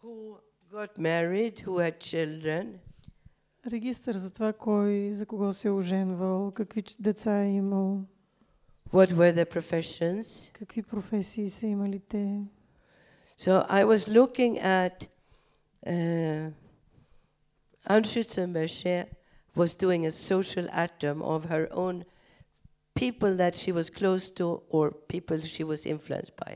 who got married, who had children, Регистър за това кой за кого се е оженвал, какви ч- деца е имал, what were their professions. какви професии са имали те. So I was looking at uh, Anne Schützenberger was doing a social atom of her own people that she was close to or people she was influenced by.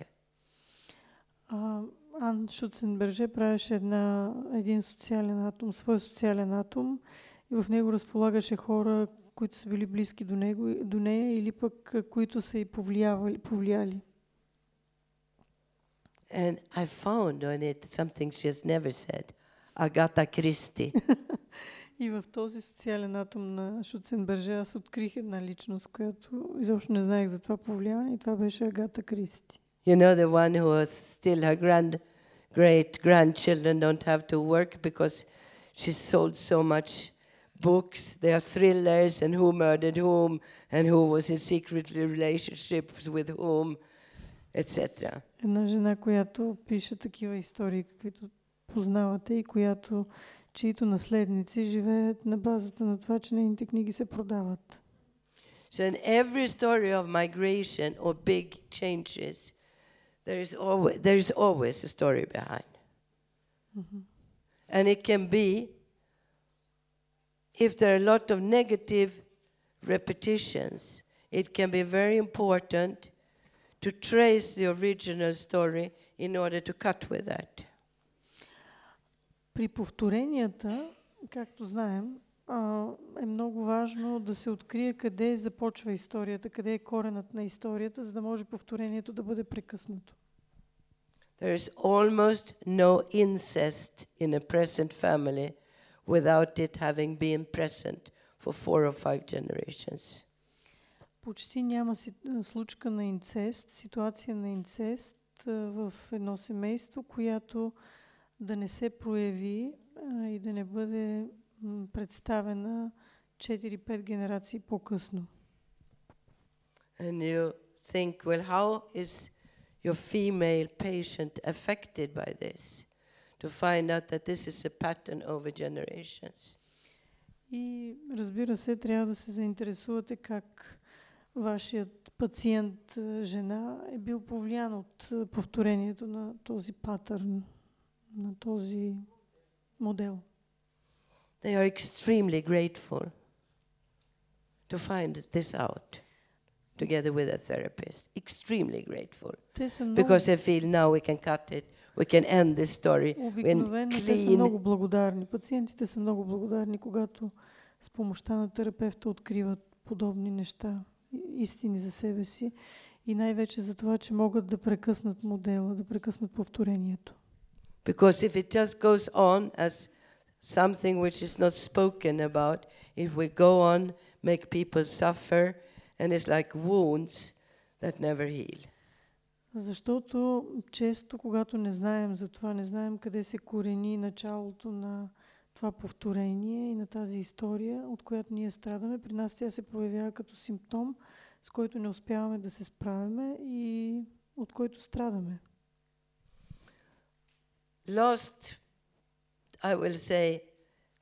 А, Ан Шуценберже правеше една, един социален атом, свой социален атом и в него разполагаше хора, които са били близки до, него, до нея или пък които са и повлиявали, повлияли. And I found on it something she has never said. Agatha Christie. И в този социален атом на Шуценберже аз открих една личност, която изобщо не знаех за това повлияние и това беше Агата Кристи. You know, the one who was still her grand, great grandchildren don't have to work because she sold so much books. They are thrillers and who murdered whom and who was in secret relationships with whom, etc. Една жена, която пише такива истории, каквито познавате и която, чието наследници живеят на базата на това, че нейните книги се продават. So in every story of migration or big changes, there is always, there is always a story behind. And it can be, if there are a lot of negative repetitions, it can be very important to trace the original story in order to cut with that. При повторенията, както знаем, а, е много важно да се открие къде започва историята, къде е коренът на историята, за да може повторението да бъде прекъснато. There is almost no incest in a present family without it having been present for four or five generations. Почти няма случка на инцест, ситуация на инцест в едно семейство, която да не се прояви и да не бъде представена 4-5 генерации по-късно. And you think, well, how is your female patient affected by this? To find out that this is a pattern over generations. И разбира се, трябва да се заинтересувате как вашият пациент, а, жена, е бил повлиян от а, повторението на този патърн, на този модел. They are extremely grateful to find this out together with a therapist. Extremely grateful. Те са много, Because they feel now we can cut it, we can end this story, we обикновено can те са clean. много благодарни. Пациентите са много благодарни, когато с помощта на терапевта откриват подобни неща, и- истини за себе си и най-вече за това, че могат да прекъснат модела, да прекъснат повторението. Because if it just goes on as something which is not spoken about, it will go on, make people suffer, and it's like wounds that never heal. Защото често, когато не знаем за това, не знаем къде се корени началото на това повторение и на тази история, от която ние страдаме, при нас тя се проявява като симптом, с който не успяваме да се справяме и от който страдаме. Last, I will say,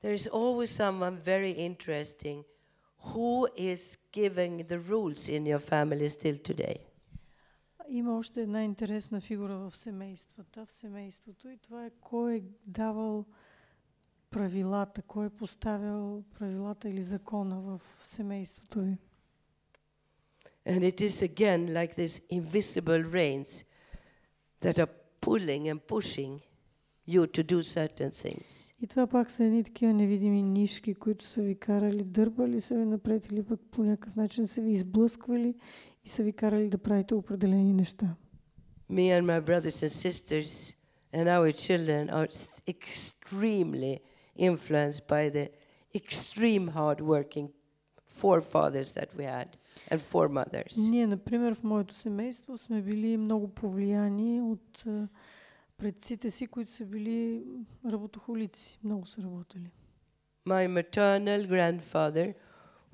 there is always someone very interesting who is giving the rules in your family still today. Има още една интересна фигура в семействата, в семейството и това е кой е давал правилата, кой е поставял правилата или закона в семейството ви. And it is again like these invisible reins that are pulling and pushing you to do certain things. И това пак са едни такива невидими нишки, които са ви карали, дърпали са ви напред или пък по някакъв начин са ви изблъсквали и са ви карали да правите определени неща. Me and my brothers and sisters and our children are s- extremely influenced by the extreme hard working forefathers that we had and foremothers. Ние, например, в моето семейство сме били много повлияни от а, предците си, които са били работохолици. Много са работили. My maternal grandfather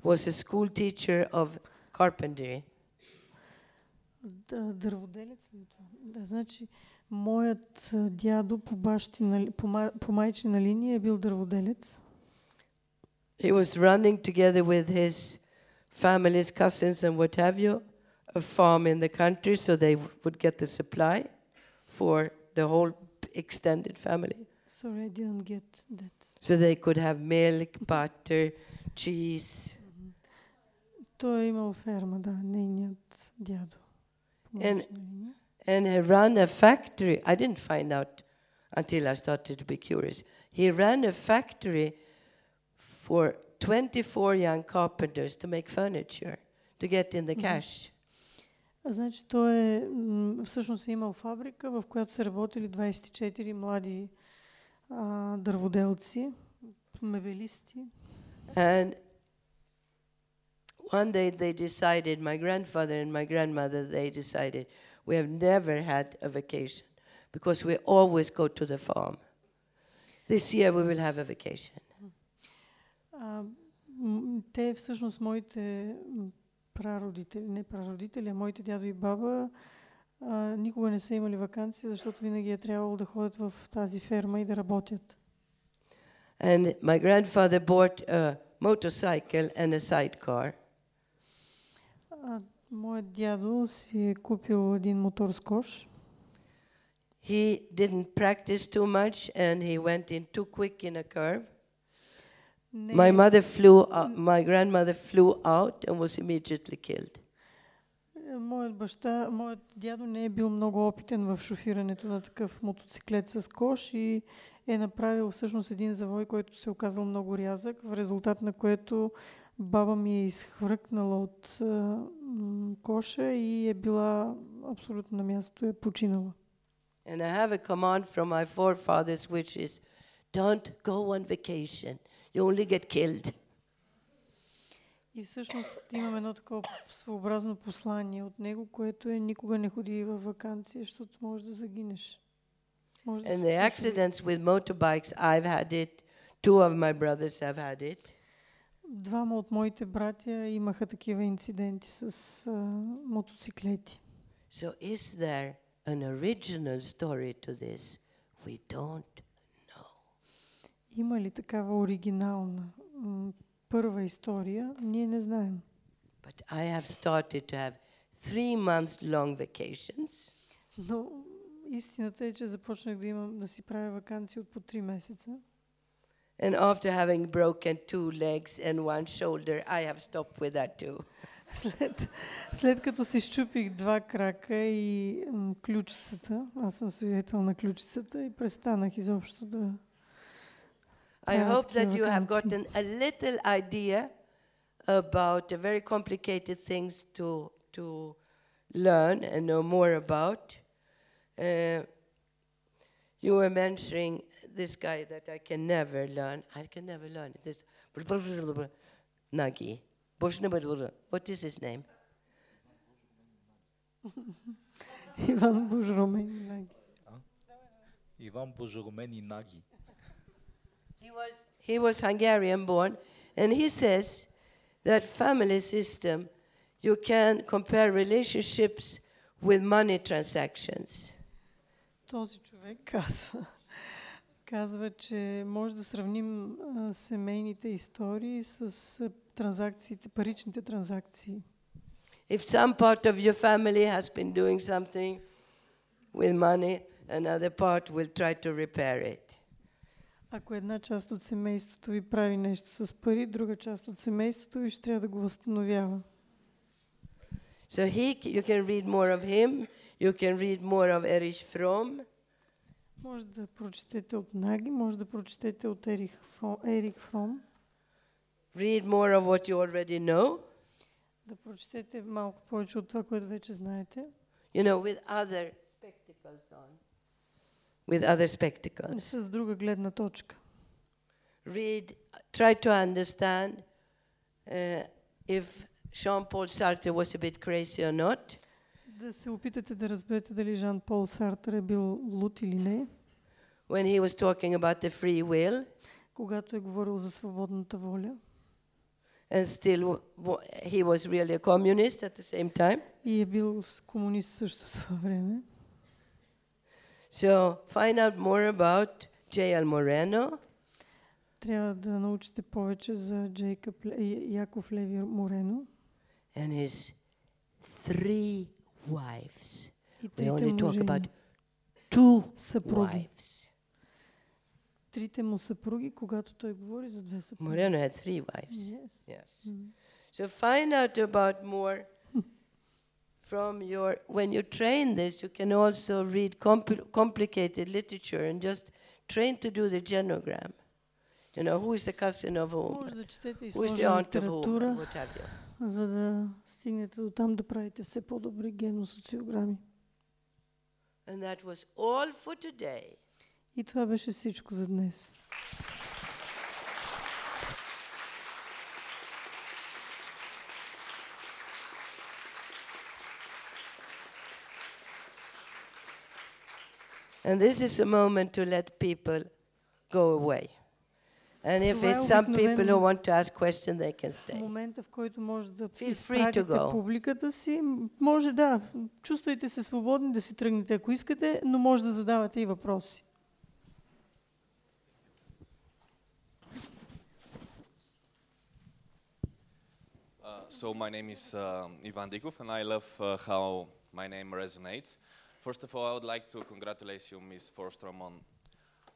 was a school teacher of carpentry. Дърводелец ли е това? Да, значи, моят дядо по, бащина, по, ма, по майчина линия е бил дърводелец. He was running together with his family's cousins and what have you, a farm in the country so they would get the supply for the whole extended family. Sorry, I didn't get that. So they could have milk, butter, cheese. Той е имал ферма, да, нейният дядо. По And- майчина линия. And he ran a factory. I didn't find out until I started to be curious. He ran a factory for 24 young carpenters to make furniture, to get in the cash. Значи той е, всъщност е имал фабрика, в която са работили 24 млади а, дърводелци, мебелисти. And one day they decided, my grandfather and my grandmother, they decided, we have never had a vacation because we always go to the farm. This year we will have a vacation. А, те всъщност моите прародители, не прародители, а моите дядо и баба а, никога не са имали вакансия, защото винаги е трябвало да ходят в тази ферма и да работят. And my grandfather bought a motorcycle and a sidecar. А, моят дядо си е купил един мотор с кош he didn't practice too much and he went in too quick in a curve. Не, My mother flew, out, my grandmother flew out and was immediately killed. е, моят баща, моят дядо не е бил много опитен в шофирането на такъв мотоциклет с кош и е направил всъщност един завой, който се е оказал много рязък, в резултат на което баба ми е изхвъркнала от а, м, коша и е била абсолютно на място, е починала. And I have a command from my forefathers, which is don't go on vacation. You only get killed. И всъщност имам едно такова своеобразно послание от него, което е никога не ходи във вакансия, защото може да загинеш. Може да And се the случи. accidents with motorbikes, I've had it. Two of my brothers have had it. Двама от моите братя имаха такива инциденти с а, мотоциклети. So, is there an original story to this? We don't know. Има ли такава оригинална първа история? Ние не знаем. But I have started to have three months long vacations. Но истината е, че започнах да имам да си правя вакансии от по 3 месеца. And after having broken two legs and one shoulder, I have stopped with that too. След, след като си щупих два крака и м, ключицата, аз съм свидетел на ключицата и престанах изобщо да... I hope that you have gotten a little idea about the very complicated things to, to learn and know more about. Uh, you were mentioning this guy that I can never learn. I can never learn this. Nagi. What is his name? Ivan Bujromeni Nagi. Ivan Bujromeni Nagi. He was, he was Hungarian born, and he says that family system, you can compare relationships with money transactions. Този човек казва, казва, че може да сравним а, семейните истории с а, транзакциите, паричните транзакции. If some part of your family has been doing something with money, another part will try to repair it. Ако една част от семейството ви прави нещо с пари, друга част от семейството ви ще трябва да го възстановява. So he, you can read more of him. You can read more of Erich Fromm. Може да прочетете от Наги, може да прочетете от Ерих Фром, Ерик Фром, Read more of what you already know. да прочетете малко повече от това, което вече знаете. You know, with other spectacles on. With other spectacles. С друга гледна точка. read, try to understand uh, if Jean-Paul Sartre was a bit crazy or not. Да се опитате да разберете дали Жан Пол Сартър е бил лут или не, when he was talking about the free will когато е говорил за свободната воля. and still w- w- he was really a communist at the same time. И е бил с комунист също това време. So find out more about J.L. Moreno Трябва да научите повече за Джейкъб, Ле- Я- Яков Леви Морено and his three wives. и We трите only му talk жени, about two съпруги. wives. Трите му съпруги, когато той говори за две съпруги. Moreno had three wives. Yes. Yes. So find out about more from your. When you train this, you can also read compl- complicated literature and just train to do the genogram. You know, who is the cousin of whom? Може да четете и Who is the сложна aunt of whom? литература, What have you? за да стигнете до там да правите все по-добри геносоциограми. And that was all for today. И това беше всичко за днес. And this is a moment to let people go away. And if Това е it's some people who обикновено- want to ask questions, they can В stay. момента, в който може да Feel free to изпратите go. публиката си, м, може да, чувствайте се свободни да си тръгнете, ако искате, но може да задавате и въпроси. Uh, so my name is um Ivan Dikov, and I love uh, how my name resonates. First of all, I would like to congratulate you, Ms. Forstrom, on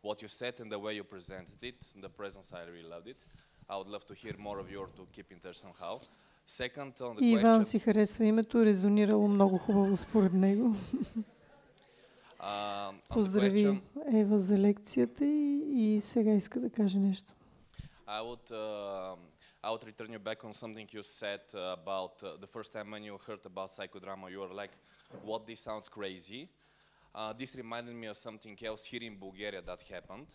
what you said and the way you presented it. In the presence, I really loved it. I would love to hear more of you to keep in touch somehow. Second, on the И Иван question, си харесва името, резонирало много хубаво според него. um, on the Поздрави question, Ева за лекцията и, и сега иска да каже нещо. I would, uh, I would return you back on something you said uh, about uh, the first time when you heard about psychodrama, you were like, what, this sounds crazy. Uh, this reminded me of something else here in Bulgaria that happened.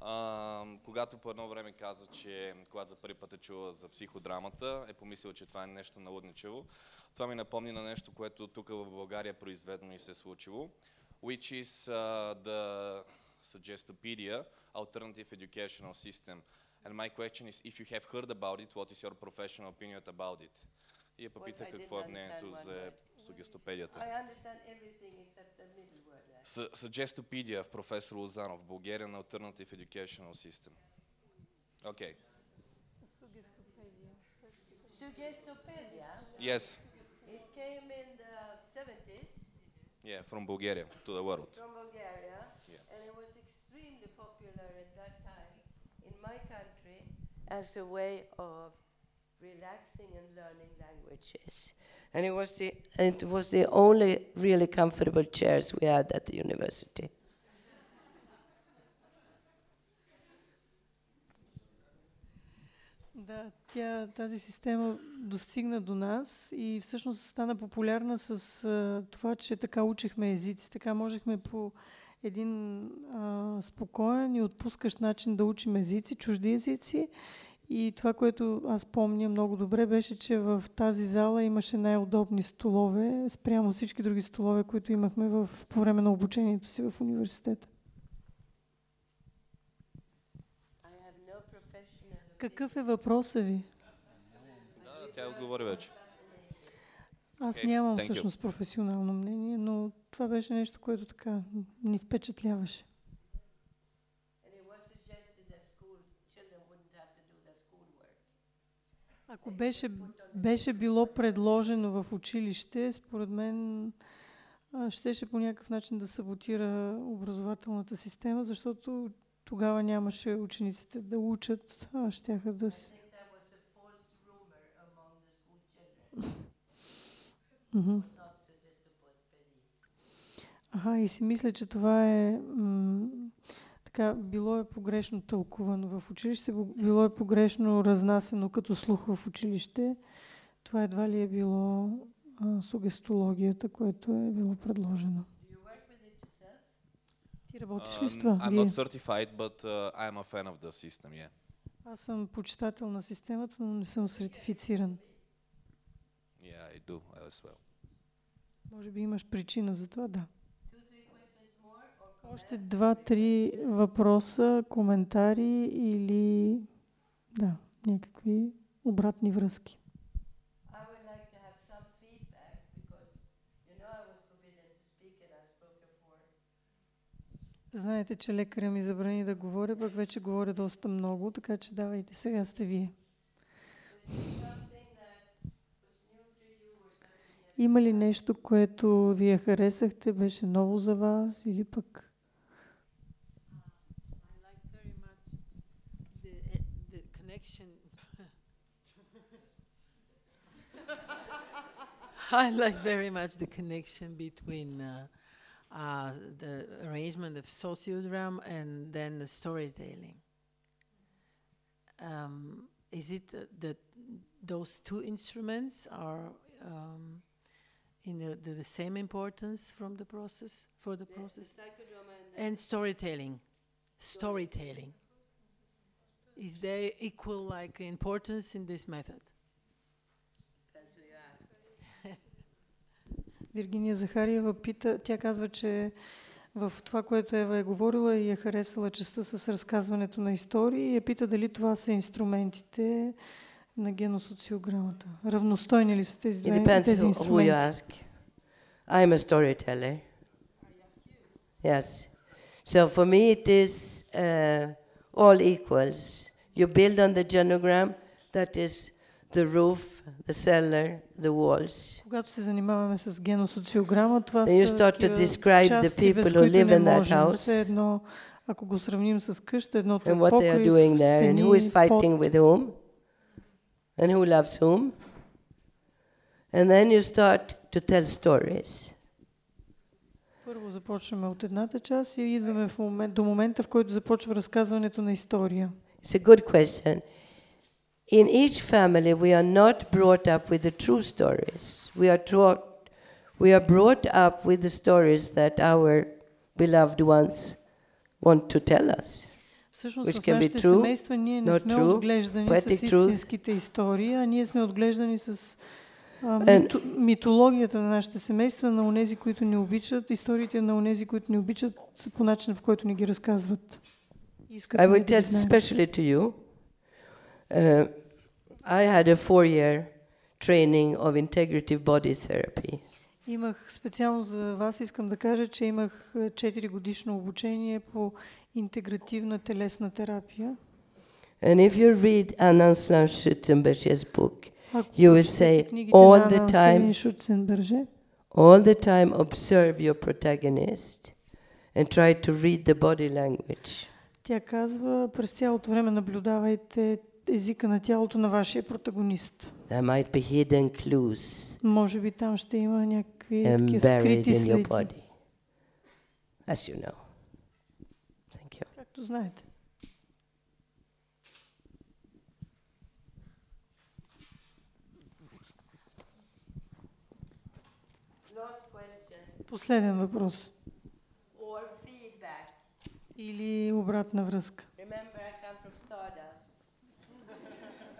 Uh, когато по едно време каза, че когато за първи път е чула за психодрамата, е помислил, че това е нещо налудничево. Това ми напомни на нещо, което тук в България е произведено и се е случило, which is uh, the Suggestopedia alternative educational system. And my question is, if you have heard about it, what is your professional opinion about it? И я попитах I какво е didn't мнението understand one за word. сугестопедията. I understand everything except the middle word. right? С- Suggestopedia в професор Лозанов, Bulgarian Alternative Educational System. Okay. Suggestopedia. Yes. It came in the 70s Yeah, from Bulgaria to the world. from Bulgaria, Yeah. and it was extremely popular at that time in my country as a way of relaxing and learning languages. And it was the it was the only really comfortable chairs we had at the university. Да, тя, тази система достигна до нас и всъщност стана популярна с а, това, че така учихме езици. Така можехме по един а, спокоен и отпускащ начин да учим езици, чужди езици. И това, което аз помня много добре, беше, че в тази зала имаше най-удобни столове спрямо всички други столове, които имахме в, по време на обучението си в университета. No Какъв е въпросът ви? Да, тя отговори вече. Аз Okay, нямам you. всъщност професионално мнение, но това беше нещо, което така ни впечатляваше. and it was suggested that school children wouldn't have to do their schoolwork. Ако беше, беше било предложено в училище, според мен щеше по някакъв начин да саботира образователната система, защото тогава нямаше учениците да учат, а щяха да suggestopedia. Аха, и си мисля, че това е така, било е погрешно тълкувано в училище, било е погрешно разнасено като слух в училище. Това едва ли е било а, сугестологията, което е било предложено. Ти работиш ли с това? I'm not certified, but uh, I'm a fan of the system, yeah. Аз съм почитател на системата, но не съм сертифициран. Yeah, I do as well. Може би имаш причина за това, да. Two, three questions more or Още два-три въпроса, коментари или да, някакви обратни връзки. Знаете, че лекаря ми забрани да говоря, пък вече говоря доста много, така че давайте, сега сте вие. Има ли нещо, което вие харесахте, беше ново за вас или пък the. I like very much the connection between uh, uh, the arrangement of sociodrama and then the storytelling. Um, is it uh, that those two instruments are um, in the, the, the same importance from the process for the the, the process? psychodrama and the and storytelling storytelling is there equal like importance in this method. Виргиния Захариева пита, тя казва, че в това, което Ева е говорила и е харесала частта с разказването на истории и я пита дали това са инструментите на геносоциограмата. Равностойни ли са тези, It две, depends тези who, who you инструменти? ask. I'm a storyteller. Yes. So for me, it is uh, all equals. You build on the genogram, that is the roof, the cellar, the walls. Когато се занимаваме с геносоциограма, това Then you са start to такива describe the части, без people who които live не in that можем. house. Все едно, ако го сравним с къща, едното е and what they are покрив, doing there, and who is стени, fighting with whom, and who loves whom. And then you start to tell stories. Първо започваме от едната част и идваме в момент, до момента, в който започва разказването на история. It's a good question. In each family, we are not brought up with the true stories. We are taught, we are brought up with the stories that our beloved ones want to tell us. Всъщност Which в can be нашите true, семейства ние не сме true, отглеждани с истинските истории, а ние сме отглеждани с а, And- мито, митологията на нашите семейства, на онези, които ни обичат, историите на онези, които ни обичат по начина, в който ни ги разказват. Искат I да tell especially to you. Uh, I had a four-year training of integrative body therapy. Имах специално за вас, искам да кажа, че имах 4 годишно обучение по интегративна телесна терапия. And if you read Anand book, You will прочетете say книгите all на the Анан time- Селин Шуценберже, all the time observe your protagonist and try to read the body language. Тя казва, през цялото време наблюдавайте езика на тялото на вашия протагонист. There might be hidden clues Може би там ще има някакви такива embedded скрити in your следи. body, as you know. Thank you. Както знаете. Последен въпрос. Или обратна връзка.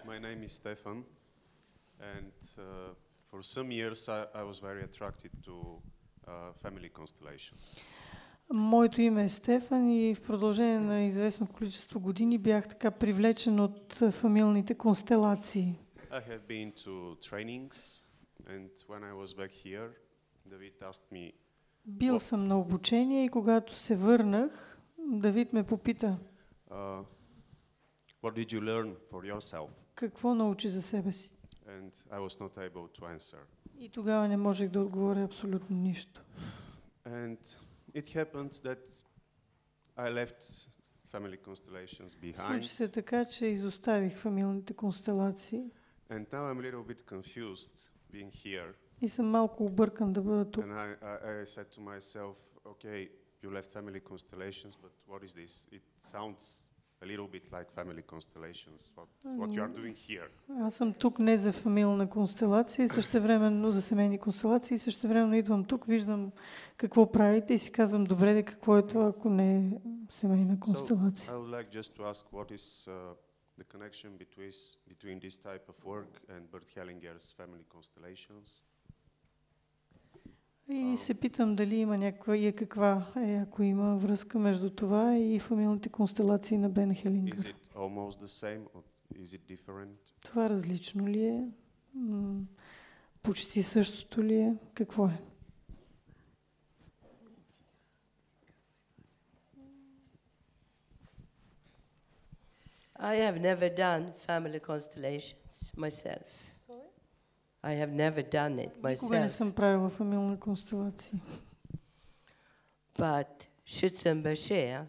My name is Stefan, and uh, for some years I, I was very attracted to uh, family constellations. Моето име е Стефан и в продължение на известно количество години бях така привлечен от фамилните констелации. I have been to trainings, and when I was back here, David asked me, Бил съм на обучение и когато се върнах, Давид ме попита uh, What did you learn for yourself? какво научи за себе си. And I was not able to answer. И тогава не можех да отговоря абсолютно нищо. And it happened that I left family constellations Случи се така, че изоставих фамилните констелации and now I'm a little bit confused being here. И съм малко объркан да бъда тук. And I, I, I said to myself, okay, you left family constellations, but what is this? It sounds a little bit like family constellations, what, what you are doing here. Аз съм тук не за фамилна констелация, същевременно за семейни констелации, същевременно идвам тук, виждам какво правите и си казвам, добре, де, какво е това, ако не е семейна So констелация. I would like just to ask what is uh, the connection between, between this type of work and Bert Hellinger's family constellations? И се питам дали има някаква и е каква е, ако има връзка между това и фамилните констелации на Бен Хелингър. Това различно ли е? Почти същото ли е? Какво е? I have never done family constellations myself. I have never done it myself. But Shutzen Bashir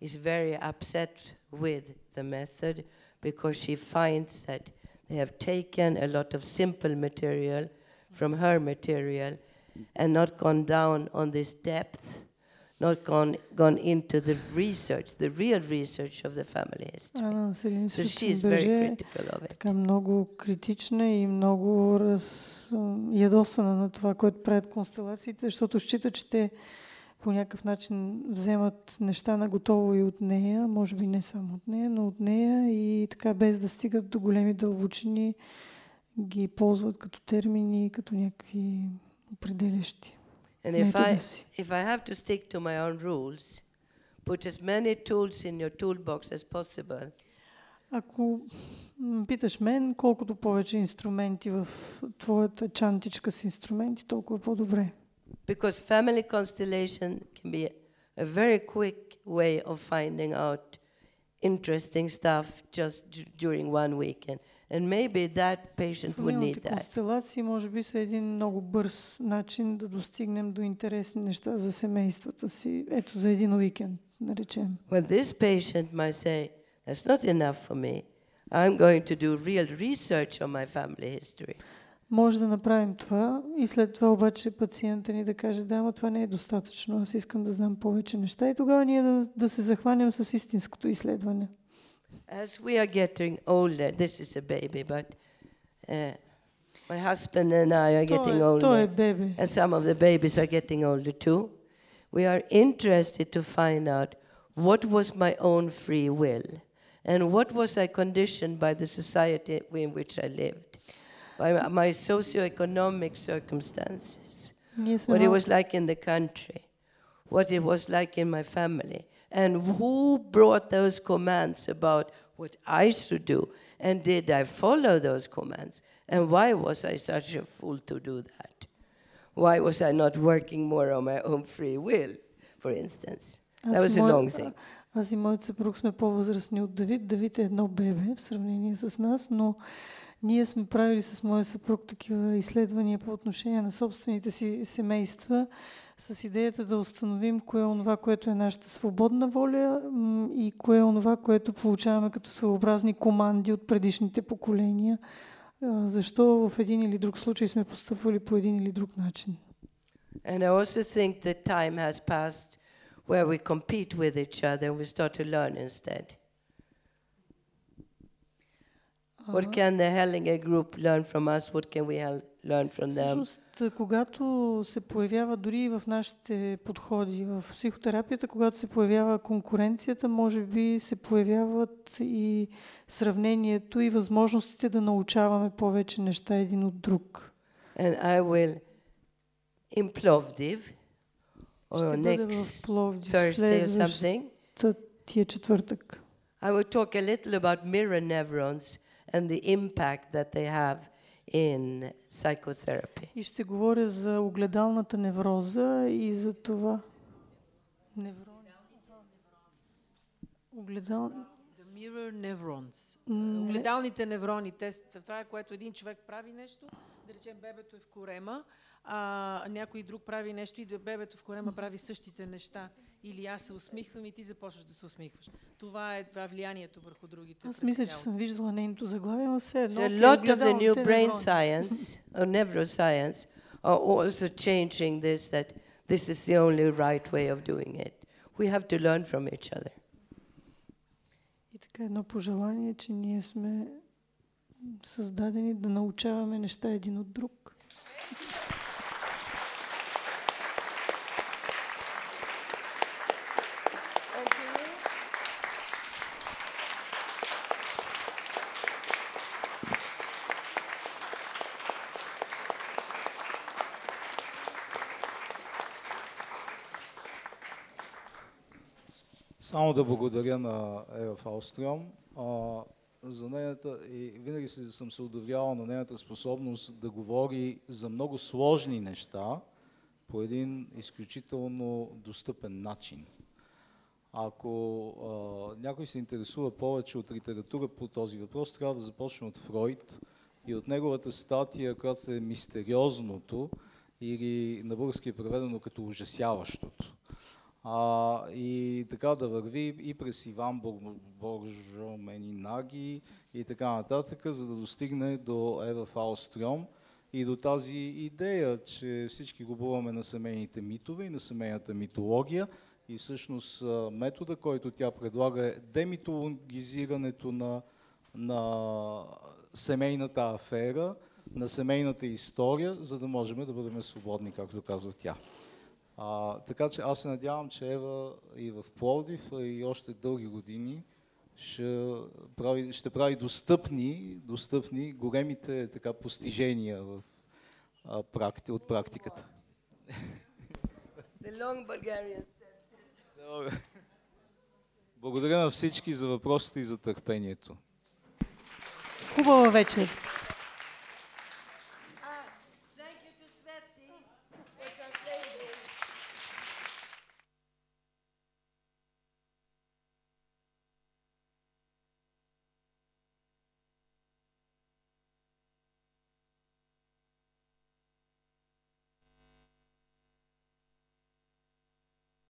is very upset with the method because she finds that they have taken a lot of simple material from her material and not gone down on this depth not gone, gone into the research, the real research of the family history. So she is very critical of it. така много критична и много раз, ядосана на това, което правят констелациите, защото счита, че те по някакъв начин вземат неща на готово и от нея, може би не само от нея, но от нея и така без да стигат до големи дълбочини ги ползват като термини, като някакви определящи And if I, метода си. if I have to stick to my own rules, put as many tools in your toolbox as possible, Ако м, питаш мен, колкото повече инструменти в твоята чантичка с инструменти, толкова по-добре. because family constellation can be a very quick way of finding out interesting stuff just d- during one weekend. And maybe that patient would need that. констелации може би са един много бърз начин да достигнем до интересни неща за семействата си. Ето за един уикенд, да речем. Well, this patient might say, That's not enough for me. I'm going to do real research on my family history. Може да направим това и след това обаче пациента ни да каже, да, но това не е достатъчно, аз искам да знам повече неща и тогава ние да, да се захванем с истинското изследване. As we are getting older, this is a baby, but uh, my husband and I are getting older. Toy and some of the babies are getting older too. We are interested to find out what was my own free will and what was I conditioned by the society in which I lived, by my socioeconomic circumstances, yes, what it was like in the country, what it was like in my family and who brought those commands about what I should do, and did I follow those commands, and why was I such a fool to do that? Why was I not working more on my own free will, for instance? That Аз was и a мой- long thing. Аз и моят съпруг сме по-възрастни от Давид. Давид е едно бебе в сравнение с нас, но ние сме правили с моя съпруг такива изследвания по отношение на собствените си семейства с идеята да установим кое е онова, което е нашата свободна воля и кое е онова, което получаваме като своеобразни команди от предишните поколения. Защо в един или друг случай сме постъпвали по един или друг начин. And I also think that time has passed where we compete with each other and we start to learn instead. What can the Hellinger group learn from us? What can we learn from them? Всъщност, когато се появява дори и в нашите подходи, в психотерапията, когато се появява конкуренцията, може би се появяват и сравнението и възможностите да научаваме повече неща един от друг. And I will in Plovdiv Ще or в next Пловдив Thursday or something. следващия четвъртък. I will talk a little about mirror neurons and the impact that they have in psychotherapy. И ще говоря за огледалната невроза и за това. Неврони. Огледал... The mirror neurons. Не- Огледалните неврони. Те, това е което един човек прави нещо, да речем бебето е в корема, а някой друг прави нещо и бебето в корема прави същите неща. Или аз се усмихвам и ти започваш да се усмихваш. Това е това е влиянието върху другите. Аз мисля, че съм виждала нейното заглавие, но все едно. A lot of the new brain science or neuroscience are also changing this that this is the only right way of doing it. We have to learn from each other. И така едно пожелание, че ние сме създадени да научаваме неща един от друг. Само да благодаря на Ева Фаустром а, за нейната и винаги съм се удовлявал на нейната способност да говори за много сложни неща по един изключително достъпен начин. Ако а, някой се интересува повече от литература по този въпрос, трябва да започне от Фройд и от неговата статия, която е мистериозното или на български е преведено като ужасяващото. А, и така да върви и през Иван Бор- Боржо Менинаги и така нататък, за да достигне до Ева Фаустром и до тази идея, че всички губуваме на семейните митове и на семейната митология и всъщност метода, който тя предлага е демитологизирането на, на семейната афера, на семейната история, за да можем да бъдем свободни, както казва тя. А, така че аз се надявам, че Ева и в Пловдив, а и още дълги години ще прави, ще прави достъпни, достъпни големите така, постижения в, а, практи, от практиката. The long Bulgarian Благодаря на всички за въпросите и за търпението. Хубава вечер!